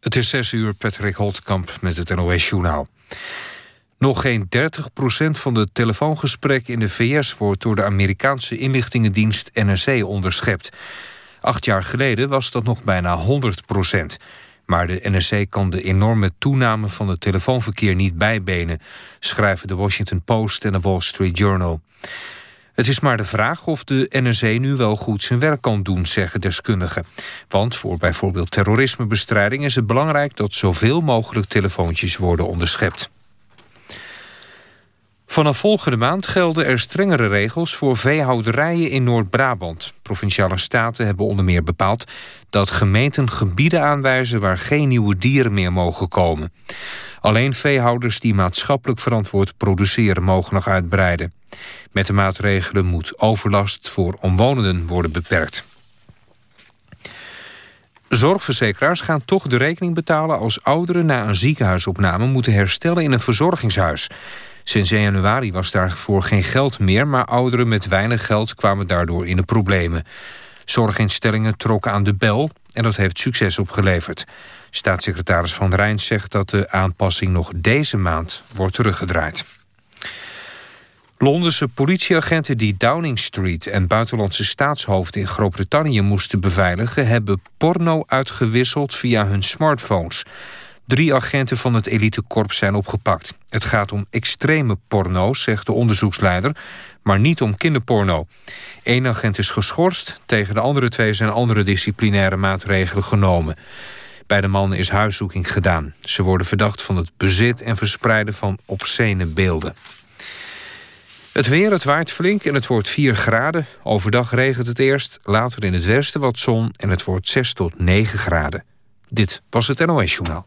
Het is 6 uur, Patrick Holtkamp met het NOS-journaal. Nog geen 30% van de telefoongesprekken in de VS... wordt door de Amerikaanse inlichtingendienst NRC onderschept. Acht jaar geleden was dat nog bijna 100% Maar de NRC kan de enorme toename van het telefoonverkeer niet bijbenen... schrijven de Washington Post en de Wall Street Journal. Het is maar de vraag of de NRC nu wel goed zijn werk kan doen, zeggen deskundigen. Want voor bijvoorbeeld terrorismebestrijding is het belangrijk... dat zoveel mogelijk telefoontjes worden onderschept. Vanaf volgende maand gelden er strengere regels voor veehouderijen in Noord-Brabant. Provinciale staten hebben onder meer bepaald dat gemeenten gebieden aanwijzen waar geen nieuwe dieren meer mogen komen. Alleen veehouders die maatschappelijk verantwoord produceren mogen nog uitbreiden. Met de maatregelen moet overlast voor omwonenden worden beperkt. Zorgverzekeraars gaan toch de rekening betalen als ouderen na een ziekenhuisopname moeten herstellen in een verzorgingshuis. Sinds 1 januari was daarvoor geen geld meer, maar ouderen met weinig geld kwamen daardoor in de problemen. Zorginstellingen trokken aan de bel en dat heeft succes opgeleverd. Staatssecretaris Van Rijn zegt dat de aanpassing nog deze maand wordt teruggedraaid. Londense politieagenten die Downing Street en buitenlandse staatshoofden in Groot-Brittannië moesten beveiligen... hebben porno uitgewisseld via hun smartphones. Drie agenten van het elitekorps zijn opgepakt. Het gaat om extreme porno, zegt de onderzoeksleider, maar niet om kinderporno. Eén agent is geschorst, tegen de andere twee zijn andere disciplinaire maatregelen genomen. Bij de mannen is huiszoeking gedaan. Ze worden verdacht van het bezit en verspreiden van obscene beelden. Het weer, het waait flink en het wordt 4 graden. Overdag regent het eerst, later in het westen wat zon... en het wordt 6 tot 9 graden. Dit was het NOS Journaal.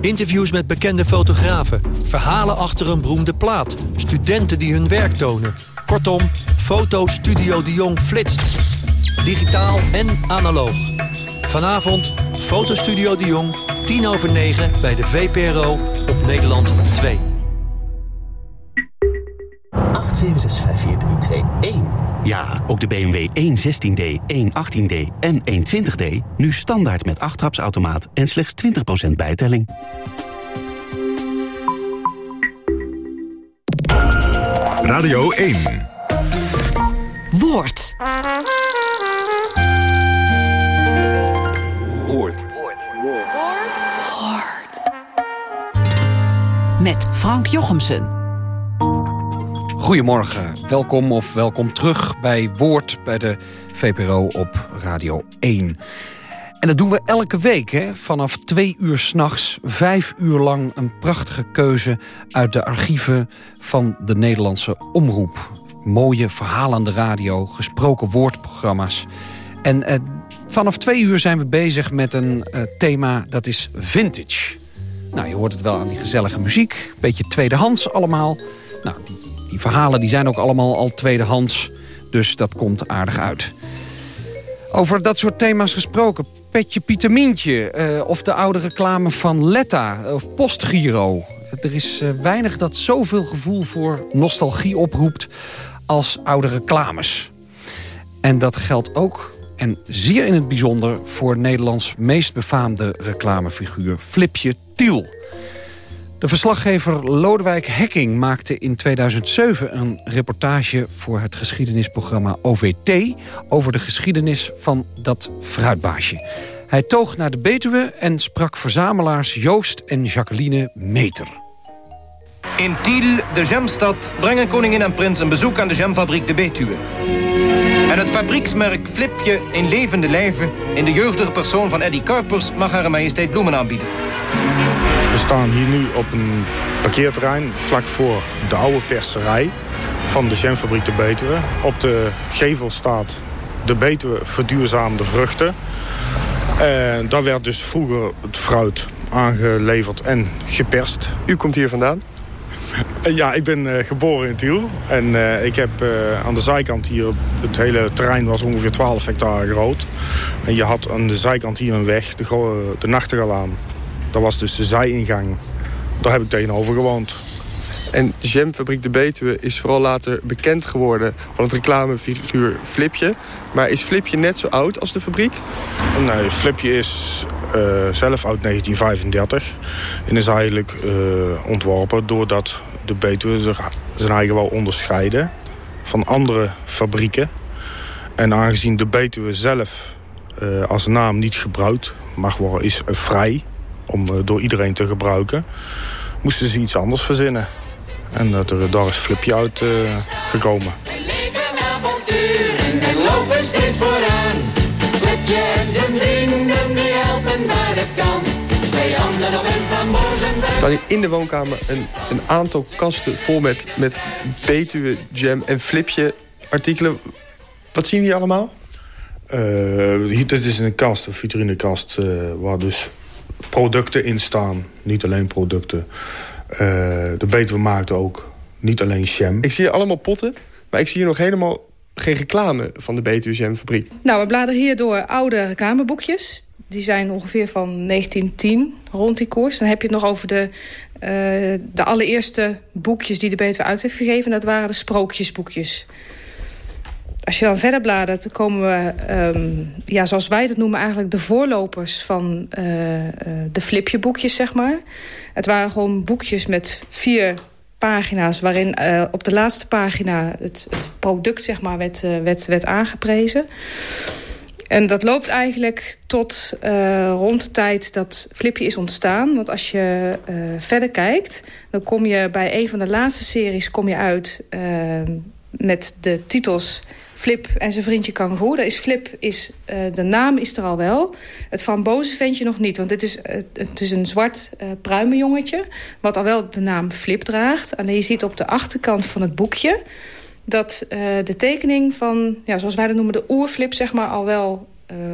Interviews met bekende fotografen. Verhalen achter een beroemde plaat. Studenten die hun werk tonen. Kortom, Foto Studio de Jong flitst. Digitaal en analoog. Vanavond Fotostudio de Jong, 10 over 9 bij de VPRO op Nederland 2. 8765432. Ja, ook de BMW 116D, 118D en 120D nu standaard met achttrapsautomaat en slechts 20% bijtelling. Radio 1. Woord. Woord. Met Frank Jochemsen. Goedemorgen, welkom of welkom terug bij Woord bij de VPRO op Radio 1. En dat doen we elke week, hè? vanaf twee uur s'nachts, vijf uur lang... een prachtige keuze uit de archieven van de Nederlandse Omroep. Mooie verhalende radio, gesproken woordprogramma's. En eh, vanaf twee uur zijn we bezig met een eh, thema dat is vintage. Nou, je hoort het wel aan die gezellige muziek. Beetje tweedehands allemaal. Nou, die, die verhalen die zijn ook allemaal al tweedehands. Dus dat komt aardig uit. Over dat soort thema's gesproken. Petje Pietermientje. Uh, of de oude reclame van Letta. Of Postgiro. Er is uh, weinig dat zoveel gevoel voor nostalgie oproept... als oude reclames. En dat geldt ook, en zeer in het bijzonder... voor Nederlands meest befaamde reclamefiguur Flipje Tiel... De verslaggever Lodewijk Hekking maakte in 2007 een reportage voor het geschiedenisprogramma OVT... over de geschiedenis van dat fruitbaasje. Hij toog naar de Betuwe en sprak verzamelaars Joost en Jacqueline Meter. In Tiel, de gemstad, brengen koningin en prins een bezoek aan de gemfabriek de Betuwe. En het fabrieksmerk Flipje in levende lijven... in de jeugdige persoon van Eddie Kuipers mag haar majesteit bloemen aanbieden. We staan hier nu op een parkeerterrein vlak voor de oude perserij. van de jamfabriek de Betuwe. Op de gevel staat de Betuwe verduurzaamde vruchten. En daar werd dus vroeger het fruit aangeleverd en geperst. U komt hier vandaan? Ja, ik ben uh, geboren in Tiel. En uh, ik heb uh, aan de zijkant hier, het hele terrein was ongeveer 12 hectare groot. En je had aan de zijkant hier een weg, de, de Nachtegalaan. Dat was dus de zijingang. Daar heb ik tegenover gewoond. En Jamfabriek de Betuwe is vooral later bekend geworden van het reclamefiguur Flipje. Maar is Flipje net zo oud als de fabriek? Nee, Flipje is uh, zelf uit 1935. En is eigenlijk uh, ontworpen doordat de Betuwe zijn eigen wel onderscheiden van andere fabrieken. En aangezien de Betuwe zelf uh, als naam niet gebruikt mag worden, is vrij om door iedereen te gebruiken, moesten ze iets anders verzinnen. En dat er, daar is Flipje uit uh, gekomen. Leven avonturen en lopen steeds vooraan. Flipje en zijn vrienden die helpen waar het kan. Er staan hier in de woonkamer een, een aantal kasten vol met, met Betuwe, Jam en Flipje artikelen. Wat zien we hier allemaal? Uh, hier, dit is een kast, een vitrinekast, uh, waar dus producten in staan. Niet alleen producten. Uh, de Betuwe maakt ook niet alleen jam. Ik zie hier allemaal potten, maar ik zie hier nog helemaal geen reclame van de Betuwe Jamfabriek. Nou, we bladeren hier door oude reclameboekjes. Die zijn ongeveer van 1910, rond die koers. Dan heb je het nog over de, uh, de allereerste boekjes die de Betuwe uit heeft gegeven. Dat waren de sprookjesboekjes. Als je dan verder bladert, dan komen we, um, ja, zoals wij dat noemen... eigenlijk de voorlopers van uh, de flipjeboekjes, zeg maar. Het waren gewoon boekjes met vier pagina's... waarin uh, op de laatste pagina het, het product zeg maar, werd, werd, werd aangeprezen. En dat loopt eigenlijk tot rond de tijd dat Flipje is ontstaan. Want als je verder kijkt, dan kom je bij een van de laatste series kom je uit... met de titels Flip en zijn vriendje Kangoe. Dat is Flip, is, uh, de naam is er al wel. Het frambozenventje nog niet. Want het is, uh, het is een zwart uh, pruimenjongetje... wat al wel de naam Flip draagt. En je ziet op de achterkant van het boekje... dat de tekening van, ja, zoals wij dat noemen... de oerflip zeg maar, al wel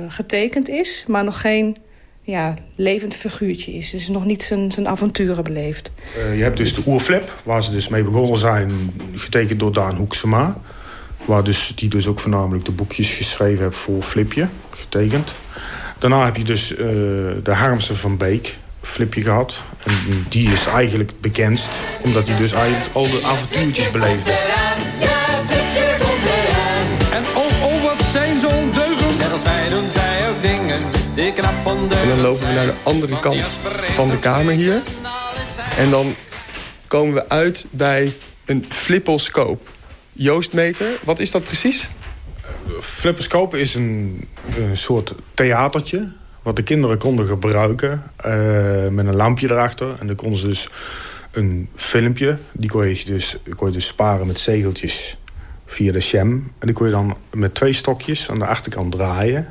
getekend is... maar nog geen ja, levend figuurtje is. Dus nog niet zijn, zijn avonturen beleefd. je hebt dus de oerflip, waar ze dus mee begonnen zijn... getekend door Daan Hoeksema... Waar dus, die dus ook voornamelijk de boekjes geschreven heeft voor Flipje, getekend. Daarna heb je dus uh, de Harmse van Beek, Flipje gehad. En die is eigenlijk bekendst, omdat hij dus eigenlijk al de avontuurtjes beleefde. En oh, oh, wat zijn zo'n ondeugend. Net als wij doen zij ook dingen die knap En dan lopen we naar de andere kant van de kamer hier. En dan komen we uit bij een flippelscoop. Joostmeter. Wat is dat precies? Flipperscope is een, een soort theatertje... wat de kinderen konden gebruiken uh, met een lampje erachter. En dan konden ze dus een filmpje... die kon je dus, kon je dus sparen met zegeltjes via de sham. En die kon je dan met twee stokjes aan de achterkant draaien.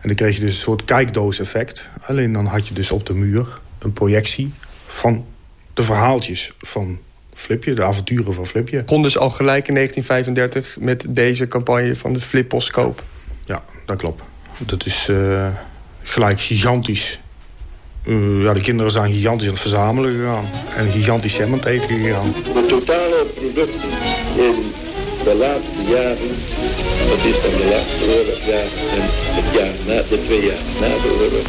En dan kreeg je dus een soort kijkdoos-effect. Alleen dan had je dus op de muur een projectie van de verhaaltjes van Flipje, de avonturen van Flipje. Kon dus al gelijk in 1935 met deze campagne van de Flipposcoop. Ja, dat klopt. Dat is uh, gelijk gigantisch. Uh, ja, de kinderen zijn gigantisch aan het verzamelen gegaan. En gigantisch jam aan het eten gegaan. De totale productie in de laatste jaren... dat is dan de laatste oorlogsjaren en het jaar na, de twee jaar na de oorlog...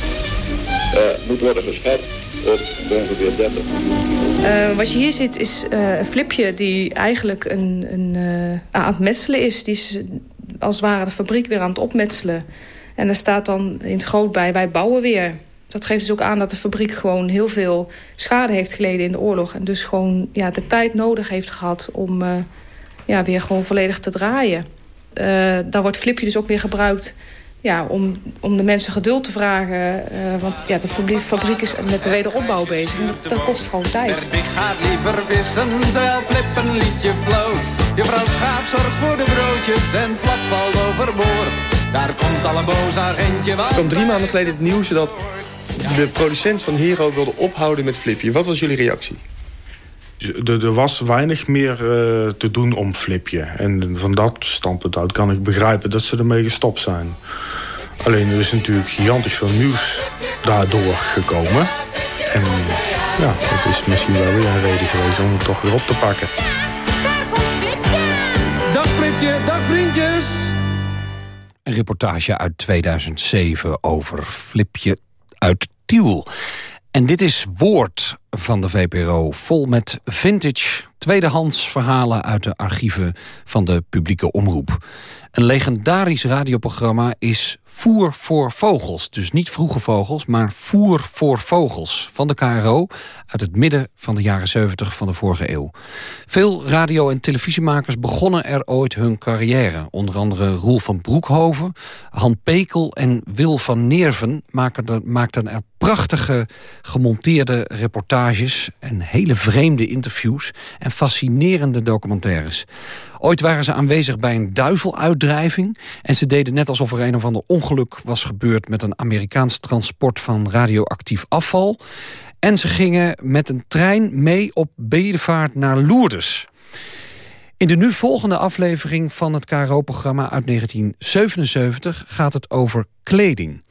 Uh, moet worden geschat op ongeveer 30 uh, wat je hier ziet is uh, een flipje die eigenlijk een, een, uh, aan het metselen is. Die is als het ware de fabriek weer aan het opmetselen. En er staat dan in het groot bij, wij bouwen weer. Dat geeft dus ook aan dat de fabriek gewoon heel veel schade heeft geleden in de oorlog. En dus gewoon ja, de tijd nodig heeft gehad om ja, weer gewoon volledig te draaien. daar wordt flipje dus ook weer gebruikt ja, om, om de mensen geduld te vragen. Uh, want ja, de fabriek is met de wederopbouw bezig. Dat, dat kost gewoon tijd. Ik ga liever vissen terwijl Flip een liedje floot. Je vrouw Schaap zorgt voor de broodjes en Flap valt overboord. Daar komt al een boos agentje. Er kwam drie maanden geleden het nieuws dat de producent van Hero wilde ophouden met Flipje. Wat was jullie reactie? Er, er was weinig meer eh, te doen om Flipje. En van dat standpunt uit kan ik begrijpen dat ze ermee gestopt zijn. Alleen er is natuurlijk gigantisch veel nieuws daardoor gekomen. En ja, dat is misschien wel weer een reden geweest om het toch weer op te pakken. Dag Flipje, dag vriendjes. Een reportage uit 2007 over Flipje uit Tiel. En dit is Woord van de VPRO, vol met vintage, tweedehands verhalen uit de archieven van de publieke omroep. Een legendarisch radioprogramma is Voer voor Vogels. Dus niet vroege vogels, maar Voer voor Vogels van de KRO... uit het midden van de jaren 70 van de vorige eeuw. Veel radio- en televisiemakers begonnen er ooit hun carrière. Onder andere Roel van Broekhoven, Han Pekel en Wil van Neerven... maakten er prachtige gemonteerde reportages... en hele vreemde interviews en fascinerende documentaires. Ooit waren ze aanwezig bij een duiveluitdrijving... en ze deden net alsof er een of ander ongeluk was gebeurd... met een Amerikaans transport van radioactief afval. En ze gingen met een trein mee op bedevaart naar Lourdes... In de nu volgende aflevering van het KRO-programma uit 1977 gaat het over kleding.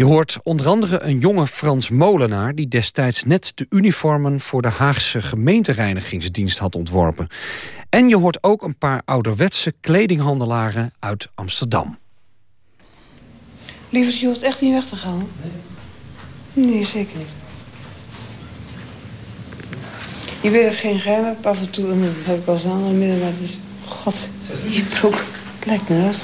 Je hoort onder andere een jonge Frans Molenaar... die destijds net de uniformen voor de Haagse gemeentereinigingsdienst had ontworpen. En je hoort ook een paar ouderwetse kledinghandelaren uit Amsterdam. Lieverd, je hoeft echt niet weg te gaan. Nee, zeker niet. Je weet dat geen geheim heb. Af en toe en dan heb ik al aan in midden, maar het is... God, je broek. Lijkt nergens.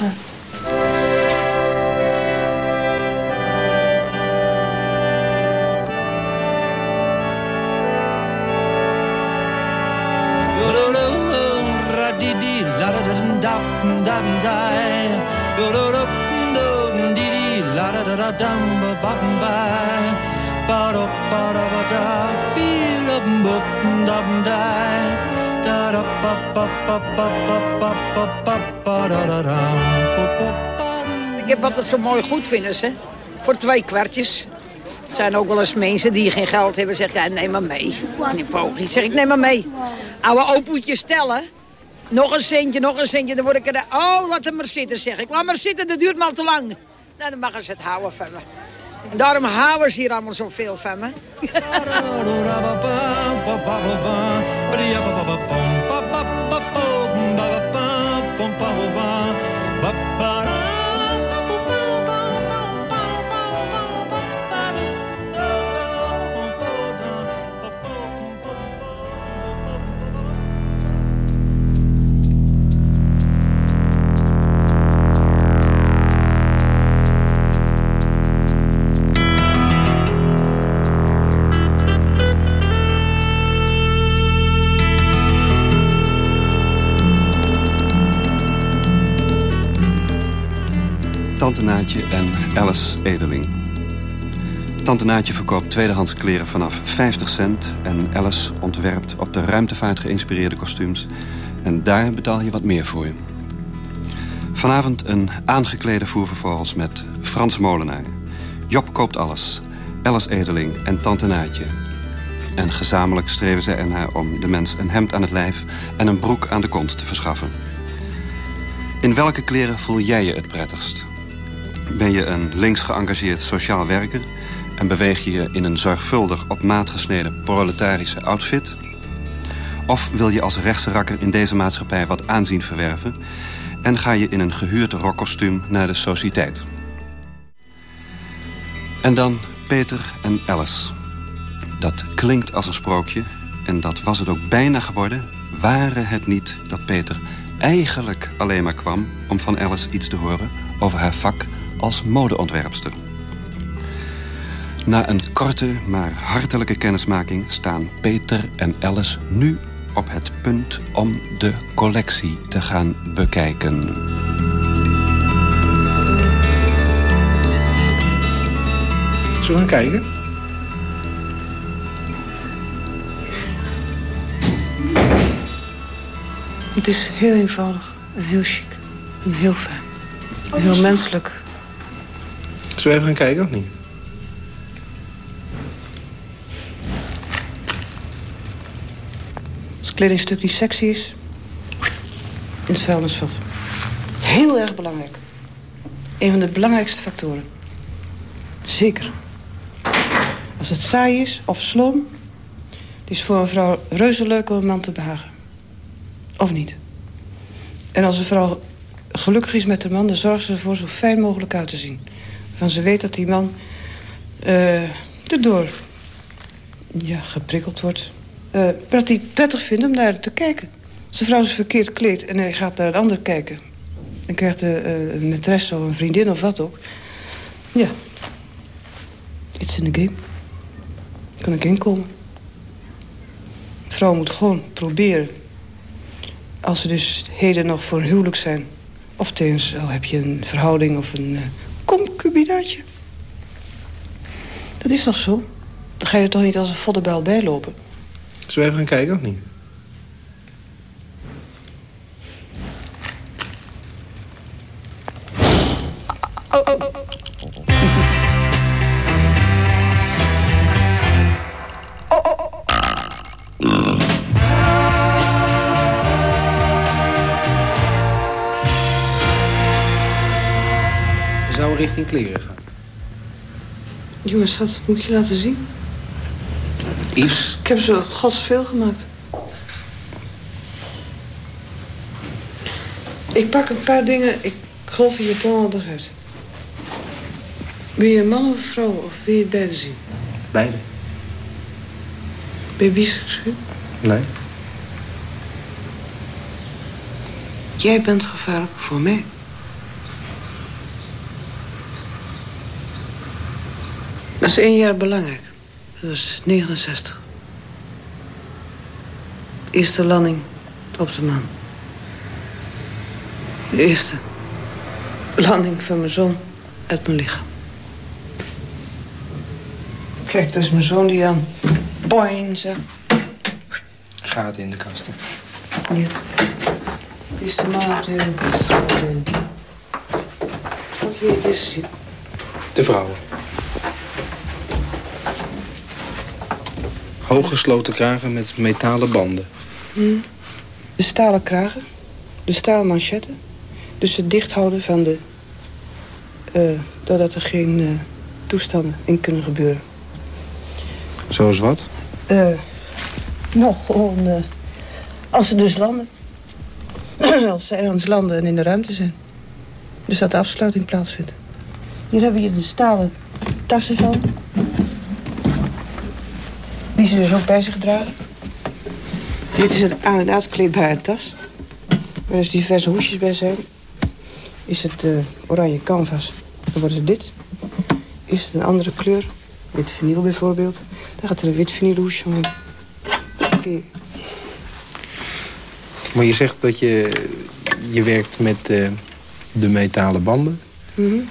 Ik heb altijd zo mooi goed vinden ze. Voor twee kwartjes. Er zijn ook wel eens mensen die geen geld hebben. Zeggen, ja, neem maar mee. Poogje, zeg ik, neem maar mee. Oude opoetjes stellen. Nog een centje, nog een centje. Dan word ik er... Oh, laat hem maar zitten, zeg ik. Laat zitten, dat duurt maar te lang. Nou, dan mogen ze het houden van daarom houden ze hier allemaal zoveel van me. Tante Naatje en Alice Edeling. Tante Naatje verkoopt tweedehands kleren vanaf 50 cent... en Alice ontwerpt op de ruimtevaart geïnspireerde kostuums... en daar betaal je wat meer voor je. Vanavond een aangeklede voervervolgens met Frans Molenaar. Job koopt alles, Alice Edeling en Tante Naatje. En gezamenlijk streven zij ernaar om de mens een hemd aan het lijf... en een broek aan de kont te verschaffen. In welke kleren voel jij je het prettigst? Ben je een links geëngageerd sociaal werker... en beweeg je je in een zorgvuldig op maat gesneden proletarische outfit? Of wil je als rechtse rakker in deze maatschappij wat aanzien verwerven... en ga je in een gehuurd rockkostuum naar de sociëteit? En dan Peter en Alice. Dat klinkt als een sprookje en dat was het ook bijna geworden... waren het niet dat Peter eigenlijk alleen maar kwam... om van Alice iets te horen over haar vak als modeontwerpster. Na een korte, maar hartelijke kennismaking... staan Peter en Alice nu op het punt om de collectie te gaan bekijken. Zullen we gaan kijken? Het is heel eenvoudig en heel chic en heel fijn. En heel menselijk. Zullen we even gaan kijken of niet? kledingstuk die sexy is... in het vuilnisvat. Heel erg belangrijk. Een van de belangrijkste factoren. Zeker. Als het saai is of slom... het is voor een vrouw reuze leuk om een man te behagen. Of niet. En als een vrouw gelukkig is met de man... dan zorgt ze ervoor zo fijn mogelijk uit te zien. Van ze weet dat die man uh, erdoor ja, geprikkeld wordt. Uh, dat hij prettig vindt om naar te kijken. Een vrouw is verkeerd kleed en hij gaat naar een ander kijken... en krijgt uh, een maîtresse of een vriendin of wat ook... ja, it's in the game. Kan ik inkomen. Vrouw moet gewoon proberen... als ze dus heden nog voor een huwelijk zijn... of tevens al heb je een verhouding of een concubinaatje... Dat is toch zo? Dan ga je er toch niet als een voddenbel bijlopen? Zullen we even gaan kijken of niet? Oh, oh, oh. Richting kleren gaan. Jongens, dat moet je laten zien. Iets? Ik heb zo godsveel gemaakt. Ik pak een paar dingen. Ik geloof dat je het allemaal begrijpt. Ben je een man of een vrouw? Of wil je het beide zien? Beide. Ben je biseksueel? Nee. Jij bent gevaarlijk voor mij. Dat is één jaar belangrijk. Dat was 69. Eerste landing op de maan. De eerste landing van mijn zoon uit mijn lichaam. Kijk, dat is mijn zoon die dan boing zegt. Gaten in de kasten. Ja. Is de man op de. Wat wil je het eens zien? De vrouwen. Hooggesloten kragen met metalen banden. Hm. De stalen kragen, de stalen manchetten. Dus het dichthouden van de... Uh, doordat er geen uh, toestanden in kunnen gebeuren. Zoals wat? Uh, nou, gewoon... als ze dus landen. als zij aan het landen en in de ruimte zijn. Dus dat de afsluiting plaatsvindt. Hier hebben je de stalen tassen van. Die ze dus ook bij zich dragen. Dit is een aan- en uitkleedbare tas. Waar dus diverse hoesjes bij zijn. Is het uh, oranje canvas, dan wordt het dit. Is het een andere kleur, wit vinyl bijvoorbeeld... dan gaat er een wit vinyl hoesje. Okay. Maar je zegt dat je, je werkt met uh, de metalen banden... Mm -hmm.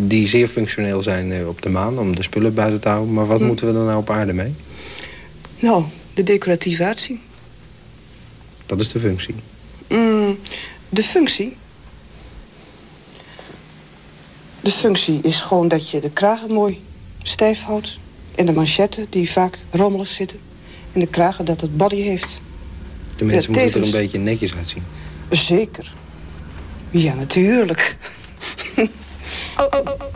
Die zeer functioneel zijn uh, op de maan om de spullen buiten te houden. Maar wat mm. moeten we er nou op aarde mee? Nou, de decoratieve uitzien. Dat is de functie? Mm, de functie? De functie is gewoon dat je de kragen mooi stijf houdt. En de manchetten die vaak rommelig zitten. En de kragen dat het body heeft. De mensen moeten er een beetje netjes uitzien. Zeker. Ja, natuurlijk. Oh, oh, oh.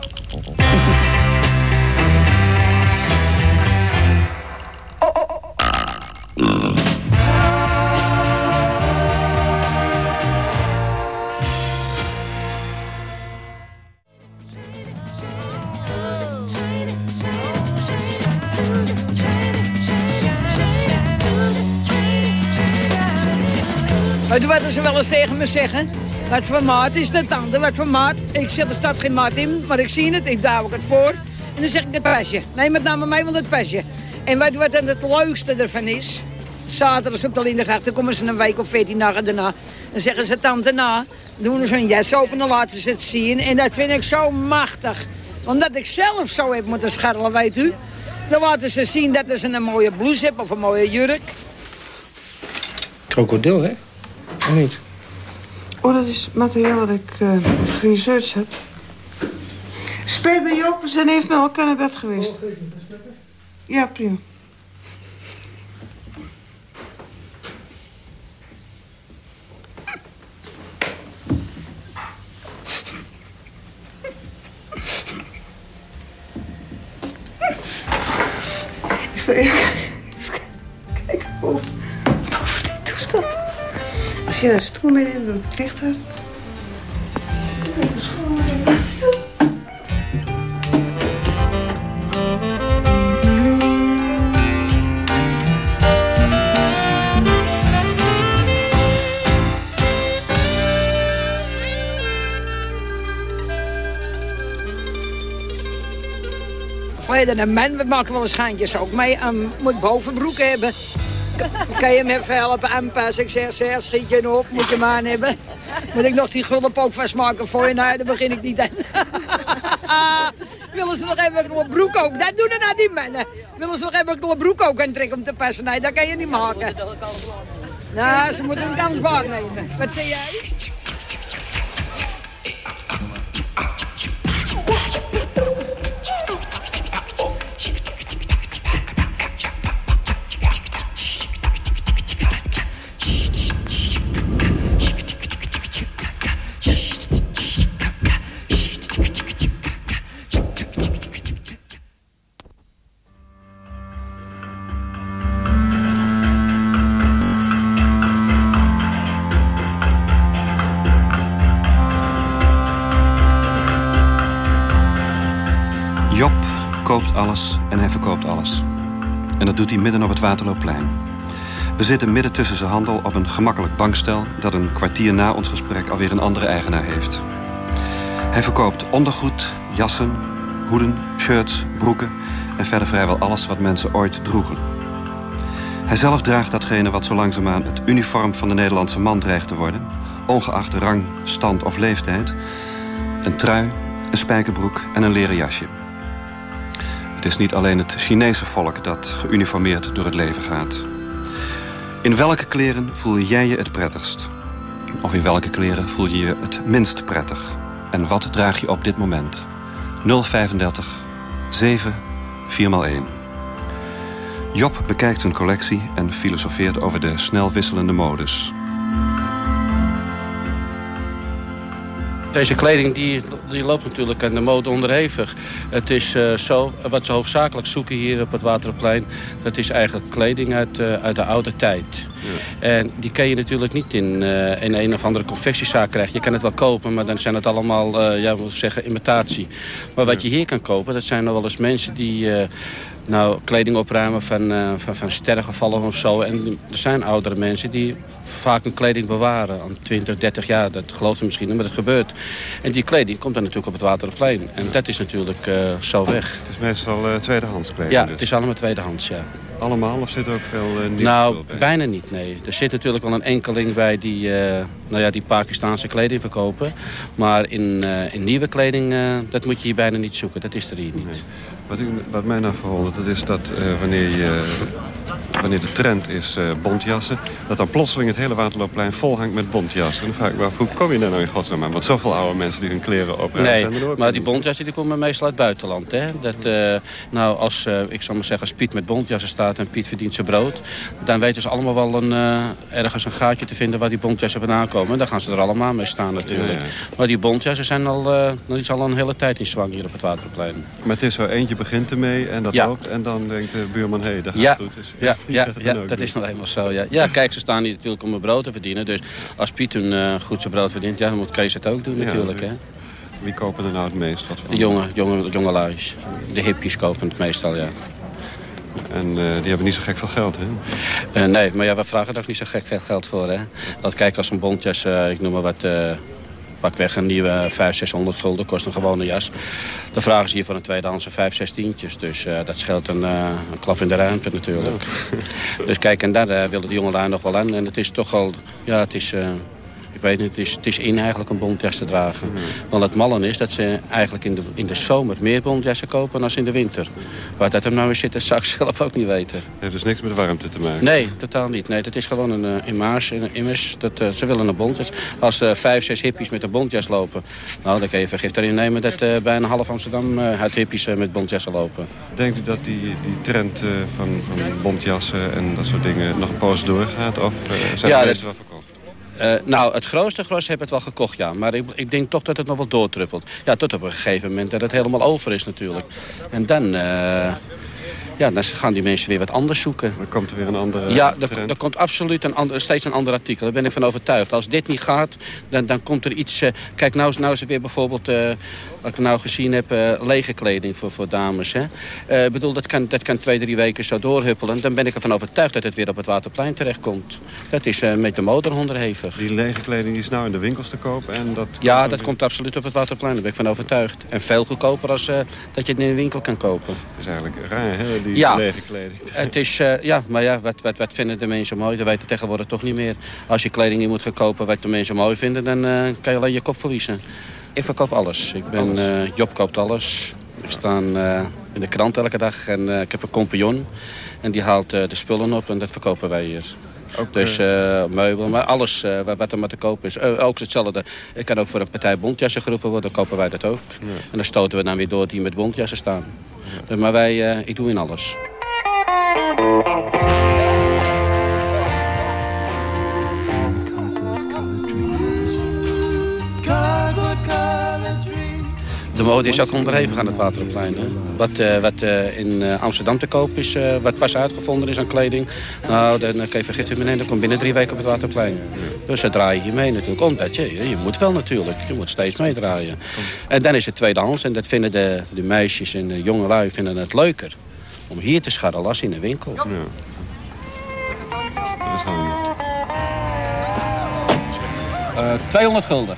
Je wat ze wel eens tegen me zeggen? Wat voor maat is dat dan? Wat voor maat? Ik zeg, er staat geen maat in, maar ik zie het, ik duw het voor. En dan zeg ik het pasje. Neem het me mee, want het pasje. En je wat dan het leukste ervan is? Zaterdag op de Lindegracht, dan komen ze een week of veertien dagen daarna. Dan zeggen ze tante na, doen ze een jas open, dan laten ze het zien. En dat vind ik zo machtig. Omdat ik zelf zo heb moeten scharrelen, weet u. Dan laten ze zien dat ze een mooie blouse hebben of een mooie jurk. Krokodil, hè? Of niet? Oh, dat is materiaal dat ik uh, geresearched heb. Spreek me, Joop, zijn heeft me al naar bed geweest. Ja, prima. Is er even... je daar stoel mee neemt, dan het licht uit. Verleden en men, we maken wel eens schijntjes ook mee. En moet bovenbroek hebben. Kan je me even helpen aanpassen? Ik zeg, zeg, schiet je op, moet je maar aan hebben. Moet ik nog die gulp ook vastmaken voor je? Nou, daar begin ik niet aan. Willen ze nog even een broek ook? Dat doen er nou die mannen. Willen ze nog even een broek ook aantrekken om te passen? Nee, dat kan je niet maken. Nou, ze moeten een kans waarnemen. Wat zeg jij? En dat doet hij midden op het Waterloopplein. We zitten midden tussen zijn handel op een gemakkelijk bankstel... dat een kwartier na ons gesprek alweer een andere eigenaar heeft. Hij verkoopt ondergoed, jassen, hoeden, shirts, broeken... en verder vrijwel alles wat mensen ooit droegen. Hij zelf draagt datgene wat zo langzaamaan het uniform van de Nederlandse man dreigt te worden... ongeacht rang, stand of leeftijd. Een trui, een spijkerbroek en een leren jasje. Het is niet alleen het Chinese volk dat geuniformeerd door het leven gaat. In welke kleren voel jij je het prettigst? Of in welke kleren voel je je het minst prettig? En wat draag je op dit moment? 035 7 4x1. Job bekijkt zijn collectie en filosofeert over de snel wisselende modes. Deze kleding die, die loopt natuurlijk aan de mode onderhevig. Het is eh, zo, wat ze hoofdzakelijk zoeken hier op het Waterplein... dat is eigenlijk kleding uit, eh, uit de oude tijd. En die kan je natuurlijk niet in, eh, in een of andere confectiezaak krijgen. Je kan het wel kopen, maar dan zijn het allemaal, ja, moet zeggen, imitatie. Maar wat je hier kan kopen, dat zijn nog wel eens mensen die... eh, nou, kleding opruimen van, eh, van, van sterrengevallen of zo. En er zijn oudere mensen die vaak een kleding bewaren. Aan 20, 30 jaar, dat geloof je misschien niet, maar dat gebeurt. En die kleding komt dan natuurlijk op het Waterplein. En dat is natuurlijk eh, zo weg. Het is meestal uh, tweedehands kleding. Ja, dus. het is allemaal tweedehands, ja. Allemaal of zit er ook veel uh, Nou, bij? bijna niet, nee. Er zit natuurlijk wel een enkeling bij die, eh, nou ja, die Pakistaanse kleding verkopen. Maar in, eh, in nieuwe kleding, eh, dat moet je hier bijna niet zoeken. Dat is er hier niet. Wat, wat mij nou verwondert, dat is dat eh, wanneer, je, wanneer de trend is eh, bontjassen... dat dan plotseling het hele Waterloopplein vol hangt met bontjassen. En dan vraag ik me af, hoe kom je daar nou in godsnaam aan? Want zoveel oude mensen die hun kleren opruimen... Nee, maar die bontjassen die komen meestal uit het buitenland. Hè? Dat, eh, nou, als, eh, ik zal maar zeggen, als Piet met bontjassen staat en Piet verdient zijn brood... dan weten ze allemaal wel een, ergens een gaatje te vinden waar die bontjassen vandaan komen. Dan gaan ze er allemaal mee staan natuurlijk. Ja, ja. Maar die bontjassen zijn al, is al een hele tijd in zwang hier op het Waterplein. Maar het is zo, eentje begint ermee en dat Ja. ook. En dan denkt de buurman, hé, hey, dat gaat goed. Dus ja, ja, ja dat is nog eenmaal zo. Ja. ja, kijk, ze staan hier natuurlijk om een brood te verdienen. Dus als Piet een eh, goed zijn brood verdient, ja, dan moet Kees het ook doen Ja, natuurlijk. Hè? Wie kopen er nou het meest? Wat De jonge, jonge, jonge luis. De hippies kopen het meestal, ja. En eh, die hebben niet zo gek veel geld, hè? Eh, nee, maar ja, we vragen er ook niet zo gek veel geld voor, hè. Want kijk, als een bontjas, eh, ik noem maar wat... eh pak weg een nieuwe 500, 600 gulden, kost een gewone jas. Dan vragen ze hier voor een tweedehandse 5, 6 tientjes. Dus eh, dat scheelt een, eh, een klap in de ruimte natuurlijk. dus kijk, en daar eh, willen de jongelui nog wel aan. En het is toch al, ja, het is... eh, weet het is, het is in eigenlijk een bontjas te dragen. Want het mallen is dat ze eigenlijk in de, in de zomer meer bontjassen kopen dan in de winter. Waar dat hem nou weer zit, dat zou ik zelf ook niet weten. Het heeft dus niks met de warmte te maken. Nee, totaal niet. Nee, dat is gewoon een uh, image. Een image dat, uh, ze willen een bontjas. Als uh, vijf, zes hippies met een bontjas lopen... nou, dan kan je vergif erin nemen dat bijna half Amsterdam uit hippies met bontjassen lopen. Denkt u dat die, die trend van, van bontjassen en dat soort dingen nog een poos doorgaat? Of zijn ja, de dat... Uh, nou, het grootste gros heb het wel gekocht, ja. Maar ik, ik, denk toch dat het nog wel doortruppelt. Ja, tot op een gegeven moment dat het helemaal over is natuurlijk. En dan, uh, ja, dan gaan die mensen weer wat anders zoeken. Dan komt er weer een andere Ja, er, er komt absoluut een ander, steeds een ander artikel. Daar ben ik van overtuigd. Als dit niet gaat, dan, dan komt er iets... Uh, kijk, nou, nou is er weer bijvoorbeeld... Uh, wat ik nou gezien heb, uh, lege kleding voor, voor dames. Ik bedoel, dat kan, dat kan twee, drie weken zo doorhuppelen. Dan ben ik ervan overtuigd dat het weer op het Waterplein terechtkomt. Dat is met de motor onderhevig. Die lege kleding is nou in de winkels te koop en dat... Ja, dat komt absoluut op het Waterplein. Daar ben ik van overtuigd. En veel goedkoper als dat je het in een winkel kan kopen. Dat is eigenlijk raar, hè? die ja, lege kleding. Het is, ja, maar ja, wat, wat, wat vinden de mensen mooi? Dat weten tegenwoordig toch niet meer. Als je kleding niet moet gaan kopen wat de mensen mooi vinden... dan kan je alleen je kop verliezen. Ik verkoop alles. Ik ben, alles. Uh, Job koopt alles. Ik sta in de krant elke dag en ik heb een compagnon. En die haalt de spullen op en dat verkopen wij hier. Ook, dus uh, meubel, maar alles uh, wat er maar te koop is. Uh, ook hetzelfde. Ik kan ook voor een partij bondjassen geroepen worden, dan kopen wij dat ook. Ja. En dan stoten we dan weer door die met bondjassen staan. Ja. Dus, maar wij, ik doe in alles. De mode is ook onderhevig aan het Waterplein. Hè? Wat, uh, wat uh, in uh, Amsterdam te koop is, wat pas uitgevonden is aan kleding... nou, dan kan je vergeten meneer, dat komt binnen drie weken op het Waterplein. Dus ze draaien je mee natuurlijk, omdat je, je moet wel natuurlijk. Je moet steeds meedraaien. En dan is het tweedehands en dat vinden de, de meisjes en de jonge lui vinden het leuker... om hier te scharrelassen in een winkel. Ja. Dat is handig. 200 gulden.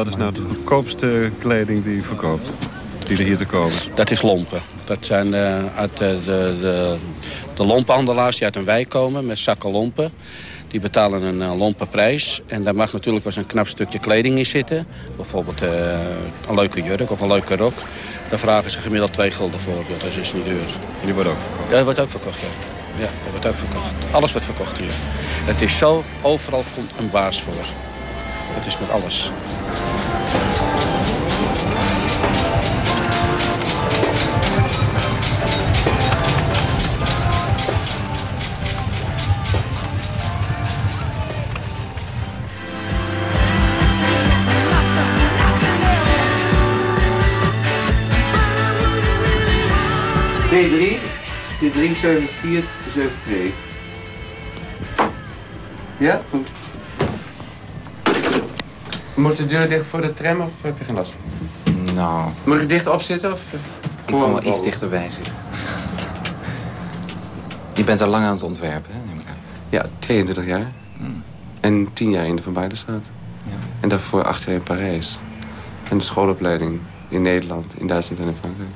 Wat is nou de goedkoopste kleding die u verkoopt? Die er hier te kopen? Dat is lompen. Dat zijn uh, uit de, de, de, de lompenhandelaars die uit een wijk komen met zakken lompen. Die betalen een uh, lompenprijs. En daar mag natuurlijk wel eens een knap stukje kleding in zitten. Bijvoorbeeld uh, een leuke jurk of een leuke rok. Daar vragen ze gemiddeld twee gulden voor. Dat is dus niet duur. En die wordt ook verkocht? Ja, dat wordt ook verkocht, ja. Ja, dat wordt ook verkocht. Alles wordt verkocht hier. Het is zo, overal komt een baas voor. Het is met alles. T3, T37472. Ja, goed. Moet de deur dicht voor de tram of heb je geen last? Nou... Moet ik dicht opzitten of... Ik kom wel iets dichterbij zitten. Je bent al lang aan het ontwerpen, hè? Ja, 22 jaar. Hmm. En 10 jaar in de Van Baardenstraat. Ja. En daarvoor acht jaar in Parijs. En de schoolopleiding in Nederland, in Duitsland en in Frankrijk.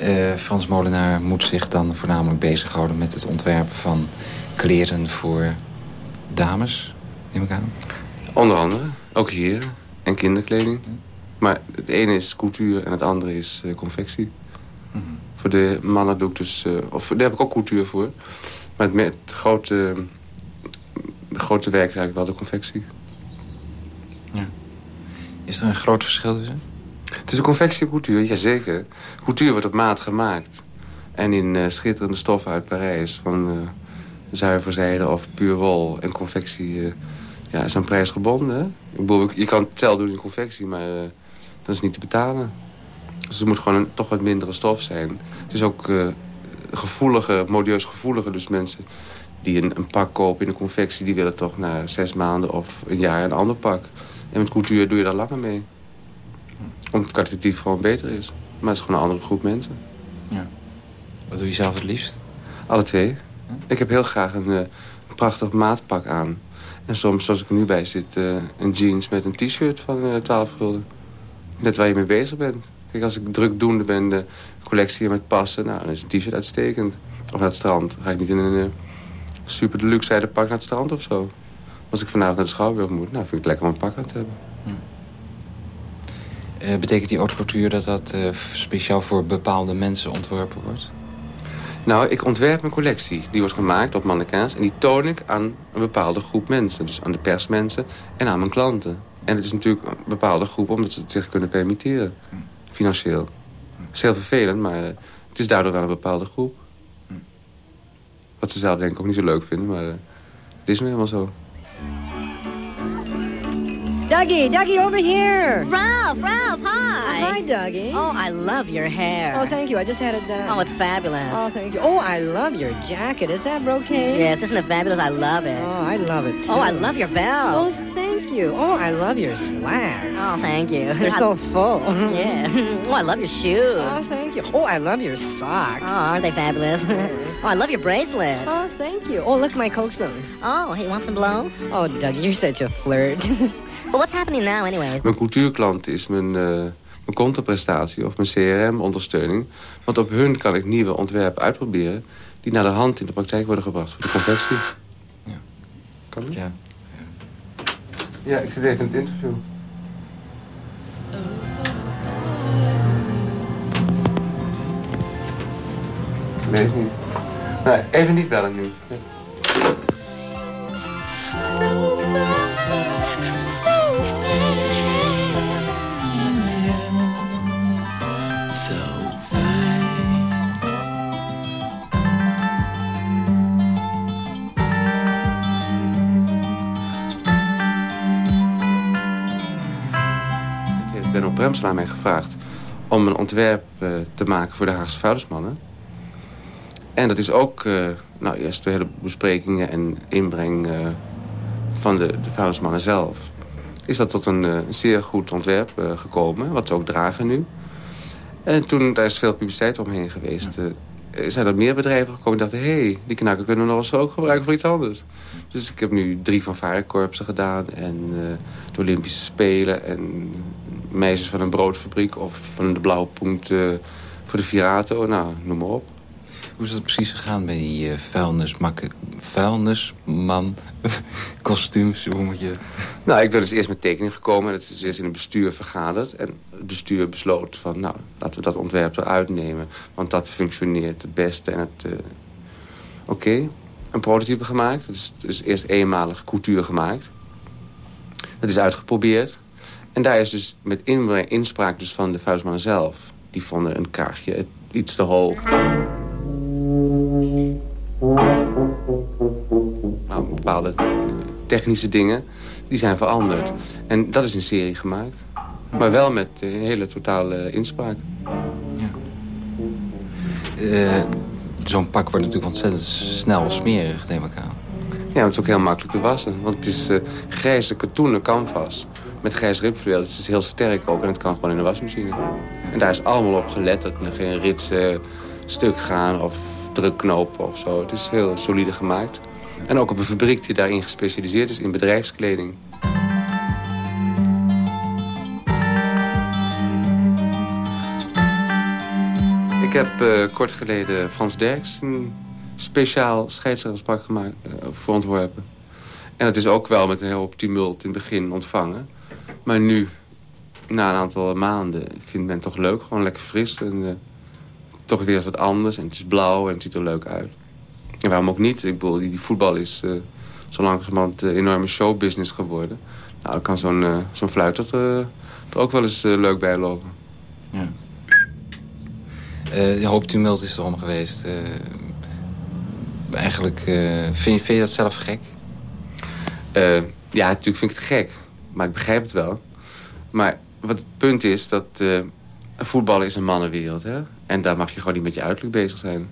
Uh, Frans Molenaar moet zich dan voornamelijk bezighouden met het ontwerpen van kleren voor dames, neem ik aan. Onder andere, ook hier en kinderkleding. Maar het ene is couture en het andere is uh, confectie. Mm -hmm. Voor de mannen doe ik dus, uh, of daar heb ik ook couture voor. Maar het, het grote, de grote werk is eigenlijk wel de confectie. Ja. Is er een groot verschil tussen? Het is een confectie couture, jazeker. Couture wordt op maat gemaakt. En in uh, schitterende stoffen uit Parijs. Van zuiver zijde of puur wol. En confectie ja, is aan prijs gebonden. Ik bedoel, je kan het zelf doen in confectie, maar dat is niet te betalen. Dus het moet gewoon een, toch wat mindere stof zijn. Het is ook gevoeliger, modieus gevoeliger. Dus mensen die een, een, pak kopen in een confectie... die willen toch na zes maanden of een jaar een ander pak. En met couture doe je daar langer mee omdat het kwalitatief gewoon beter is. Maar het is gewoon een andere groep mensen. Ja. Wat doe je zelf het liefst? Alle twee. Ik heb heel graag een, uh, prachtig maatpak aan. En soms, zoals ik er nu bij zit, uh, een jeans met een t-shirt van uh, 12 gulden. Net waar je mee bezig bent. Kijk, als ik drukdoende ben, de collectie met passen, nou, dan is een t-shirt uitstekend. Of naar het strand. Dan ga ik niet in een super deluxe zijde pak naar het strand of zo. Als ik vanavond naar de Schouwburg moet, nou, vind ik het lekker om een pak aan te hebben. Hm. Betekent die haute couture dat dat speciaal voor bepaalde mensen ontworpen wordt? Nou, ik ontwerp een collectie. Die wordt gemaakt op mannequins. En die toon ik aan een bepaalde groep mensen. Dus aan de persmensen en aan mijn klanten. En het is natuurlijk een bepaalde groep omdat ze het zich kunnen permitteren. Financieel. Het is heel vervelend, maar het Het is daardoor wel een bepaalde groep. Wat ze zelf denk ik ook niet zo leuk vinden, maar uh, het is nu helemaal zo. Dougie, Dougie, over here. Ralph, Ralph, hi. Oh, hi, Dougie. Oh, I love your hair. Oh, thank you. I just had it done. Oh, it's fabulous. Oh, thank you. Oh, I love your jacket. Is that brocade? Yes, isn't it fabulous? I love it. Oh, I love it, too. Oh, I love your belt. Oh, thank you. Oh, I love your slacks. Oh, thank you. They're so full. yeah. Oh, I love your shoes. Oh, thank you. Oh, I love your socks. Oh, aren't they fabulous? oh, I love your bracelet. Oh, thank you. Oh, look, at my Coke spoon. Oh, he wants some blow? Oh, Dougie, you're such a flirt. Well, what's happening now anyway? Mijn cultuurklant is mijn, uh, mijn contraprestatie of mijn CRM-ondersteuning. Want op hun kan ik nieuwe ontwerpen uitproberen... die naar de hand in de praktijk worden gebracht voor de confectie. Ja. Kan dat? Ja. Ja, ik zit even in het interview. Ik weet niet. Nee, even niet bellen nu. Ja. Bremsla mij gevraagd om een ontwerp uh, te maken voor de Haagse vuilnismannen. En dat is ook, uh, nou eerst de hele besprekingen en inbreng uh, van de, de zelf. Is dat tot een, een zeer goed ontwerp gekomen, wat ze ook dragen nu. En toen, daar is veel publiciteit omheen geweest. zijn er meer bedrijven gekomen die dachten... hé, hey, die knakken kunnen we nog eens ook gebruiken voor iets anders. Dus ik heb nu drie van varenkorpsen gedaan en de Olympische Spelen... en meisjes van een broodfabriek of van de blauwe punt voor de Virato. Nou, noem maar op. Hoe is het precies gegaan bij die uh, vuilnisman kostuums? Hoe moet je... Nou, ik ben dus eerst met tekening gekomen. Het is eerst in het bestuur vergaderd. En het bestuur besloot van, nou, laten we dat ontwerp eruit nemen. Want dat functioneert het beste. En het, uh, oké, een prototype gemaakt. Is dus eerst eenmalig cultuur gemaakt. Het is uitgeprobeerd. En daar is dus met inspraak dus van de vuistman zelf. Die vonden een kraagje iets te hoog. Nou, bepaalde technische dingen, die zijn veranderd. En dat is een serie gemaakt. Maar wel met een hele totale inspraak. Ja. Uh, Zo'n pak wordt natuurlijk ontzettend snel smerig, neem ik aan. Ja, het is ook heel makkelijk te wassen. Want het is uh, grijze katoenen canvas met grijs ribfluweel. Dus het is heel sterk ook en het kan gewoon in de wasmachine. En daar is allemaal op gelet dat er geen ritsen stuk gaan of drukknopen of zo. Het is heel solide gemaakt. En ook op een fabriek die daarin gespecialiseerd is in bedrijfskleding. Ik heb uh, kort geleden Frans Derks een speciaal scheidsrechterspak gemaakt, uh, voor ontworpen. En dat is ook wel met een heel tumult in het begin ontvangen. Maar nu, na een aantal maanden, vindt men toch leuk. Gewoon lekker fris en uh, toch weer wat anders. En het is blauw en het ziet er leuk uit. En waarom ook niet? Ik bedoel, die, die voetbal is uh, zo langzamerhand een enorme showbusiness geworden. Nou, dan kan zo'n uh, zo'n fluit er, er, ook wel eens leuk bij lopen. Ja. de hoop tumult is erom geweest. eigenlijk, vind, vind, je dat zelf gek? ja, natuurlijk vind ik het gek. Maar ik begrijp het wel. Maar wat het punt is dat uh, voetballen is een mannenwereld. Hè? En daar mag je gewoon niet met je uiterlijk bezig zijn.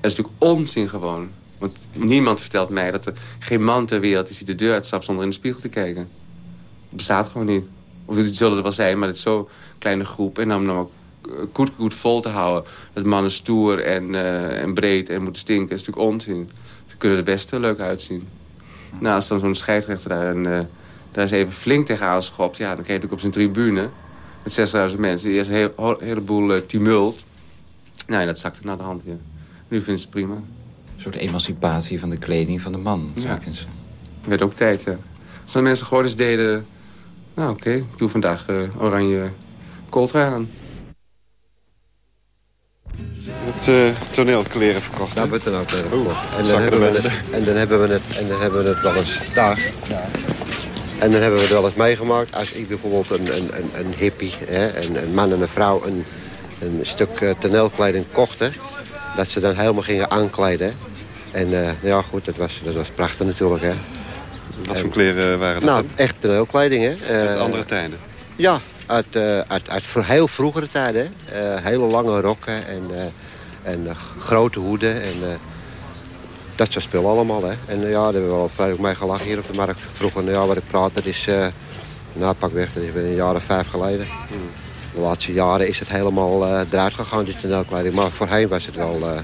Dat is natuurlijk onzin gewoon. Want niemand vertelt mij dat er geen man ter wereld is die de deur uitstapt zonder in de spiegel te kijken. Dat bestaat gewoon niet. Of het zullen er wel zijn, maar het is zo'n kleine groep. En dan, dan ook goed, goed vol te houden. Dat mannen stoer en, uh, en breed en moeten stinken. is natuurlijk onzin. Ze kunnen er best leuk uitzien. Nou, als dan zo'n scheidsrechter daar een... Uh, daar is even flink tegen aanschopt. Ja, dan kreeg ik op zijn tribune met 6.000 mensen. Eerst een heel, heleboel tumult. Nou, en dat zakte naar de hand weer. Nu vindt ze het prima. Een soort emancipatie van de kleding van de man, zou ja. ik eens Werd ook tijd, ja. Als de mensen gewoon eens deden... Nou, oké, okay, ik doe vandaag uh, oranje coltra aan. Het uh, toneelkleren verkocht. Ja, hebben we toneelkleren verkocht. En dan, hebben we het, en dan hebben we het, en dan hebben we het wel eens daar. Ja. En dan hebben we het wel eens meegemaakt als ik bijvoorbeeld een, een, een, een hippie, hè, een, een man en een vrouw, een, een stuk eh, toneelkleding kochten... dat ze dan helemaal gingen aankleden. En eh, ja, goed, dat was, dat was prachtig natuurlijk, hè. Wat voor kleren waren dat? Nou, echt toneelkleding, hè. Uit Eh, andere tijden? Ja, uit, uit, uit heel vroegere tijden. hè. Hele lange rokken en, en grote hoeden. En, dat soort spullen allemaal. Hè. En ja, daar hebben we wel vrij mee gelachen hier op de markt. Vroeger, nou ja, wat ik praat, dat is... eh nou, dat is weer een jaar of vijf geleden. De laatste jaren is het helemaal eh eruit gegaan, die toneelkleding. Maar voorheen was het wel, eh,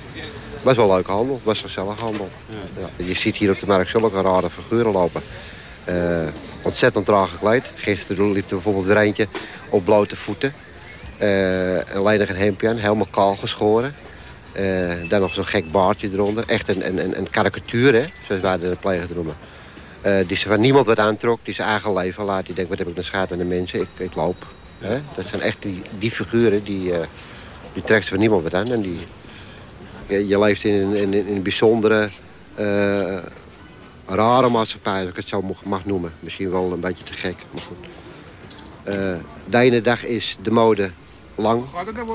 was wel leuke handel. Het was gezellig handel. Ja. Je ziet hier op de markt zulke rare figuren lopen. Eh, ontzettend traag gekleed. Gisteren liep er bijvoorbeeld weer eentje op blote voeten. Eh alleen nog een hemdje aan, helemaal kaal geschoren. Eh dan nog zo'n gek baardje eronder. Echt een, een, een, een karikatuur, hè, zoals wij de plegen te noemen. Eh, die ze van niemand wat aantrok, die zijn eigen leven laat. Die denkt, wat heb ik een schaat aan de mensen, ik, ik loop. Hè? Dat zijn echt die, die figuren, die, eh, die trekt ze van niemand wat aan. En die, je, je leeft in, een- in, in een bijzondere, eh, rare maatschappij, als ik het zo mag, mag noemen. Misschien wel een beetje te gek, maar goed. Eh, de ene dag is de mode lang. Gaat het nou?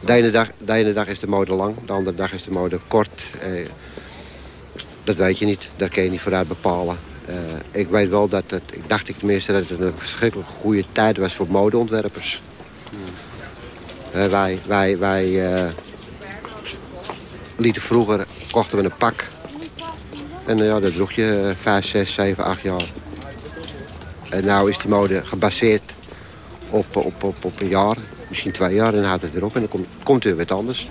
De ene, dag, de ene dag is de mode lang, de andere dag is de mode kort. Dat weet je niet, dat kan je niet vooruit bepalen. Eh, ik weet wel dat het, ik dacht ik tenminste dat het een verschrikkelijk goede tijd was voor modeontwerpers. Eh, wij wij, wij eh, lieten vroeger, kochten we een pak. En ja, dat droeg je eh, vijf, zes, zeven, acht jaar. En nou is die mode gebaseerd op, op, op, op een jaar, misschien twee jaar. En dan houdt het weer op en dan komt, komt er weer wat anders.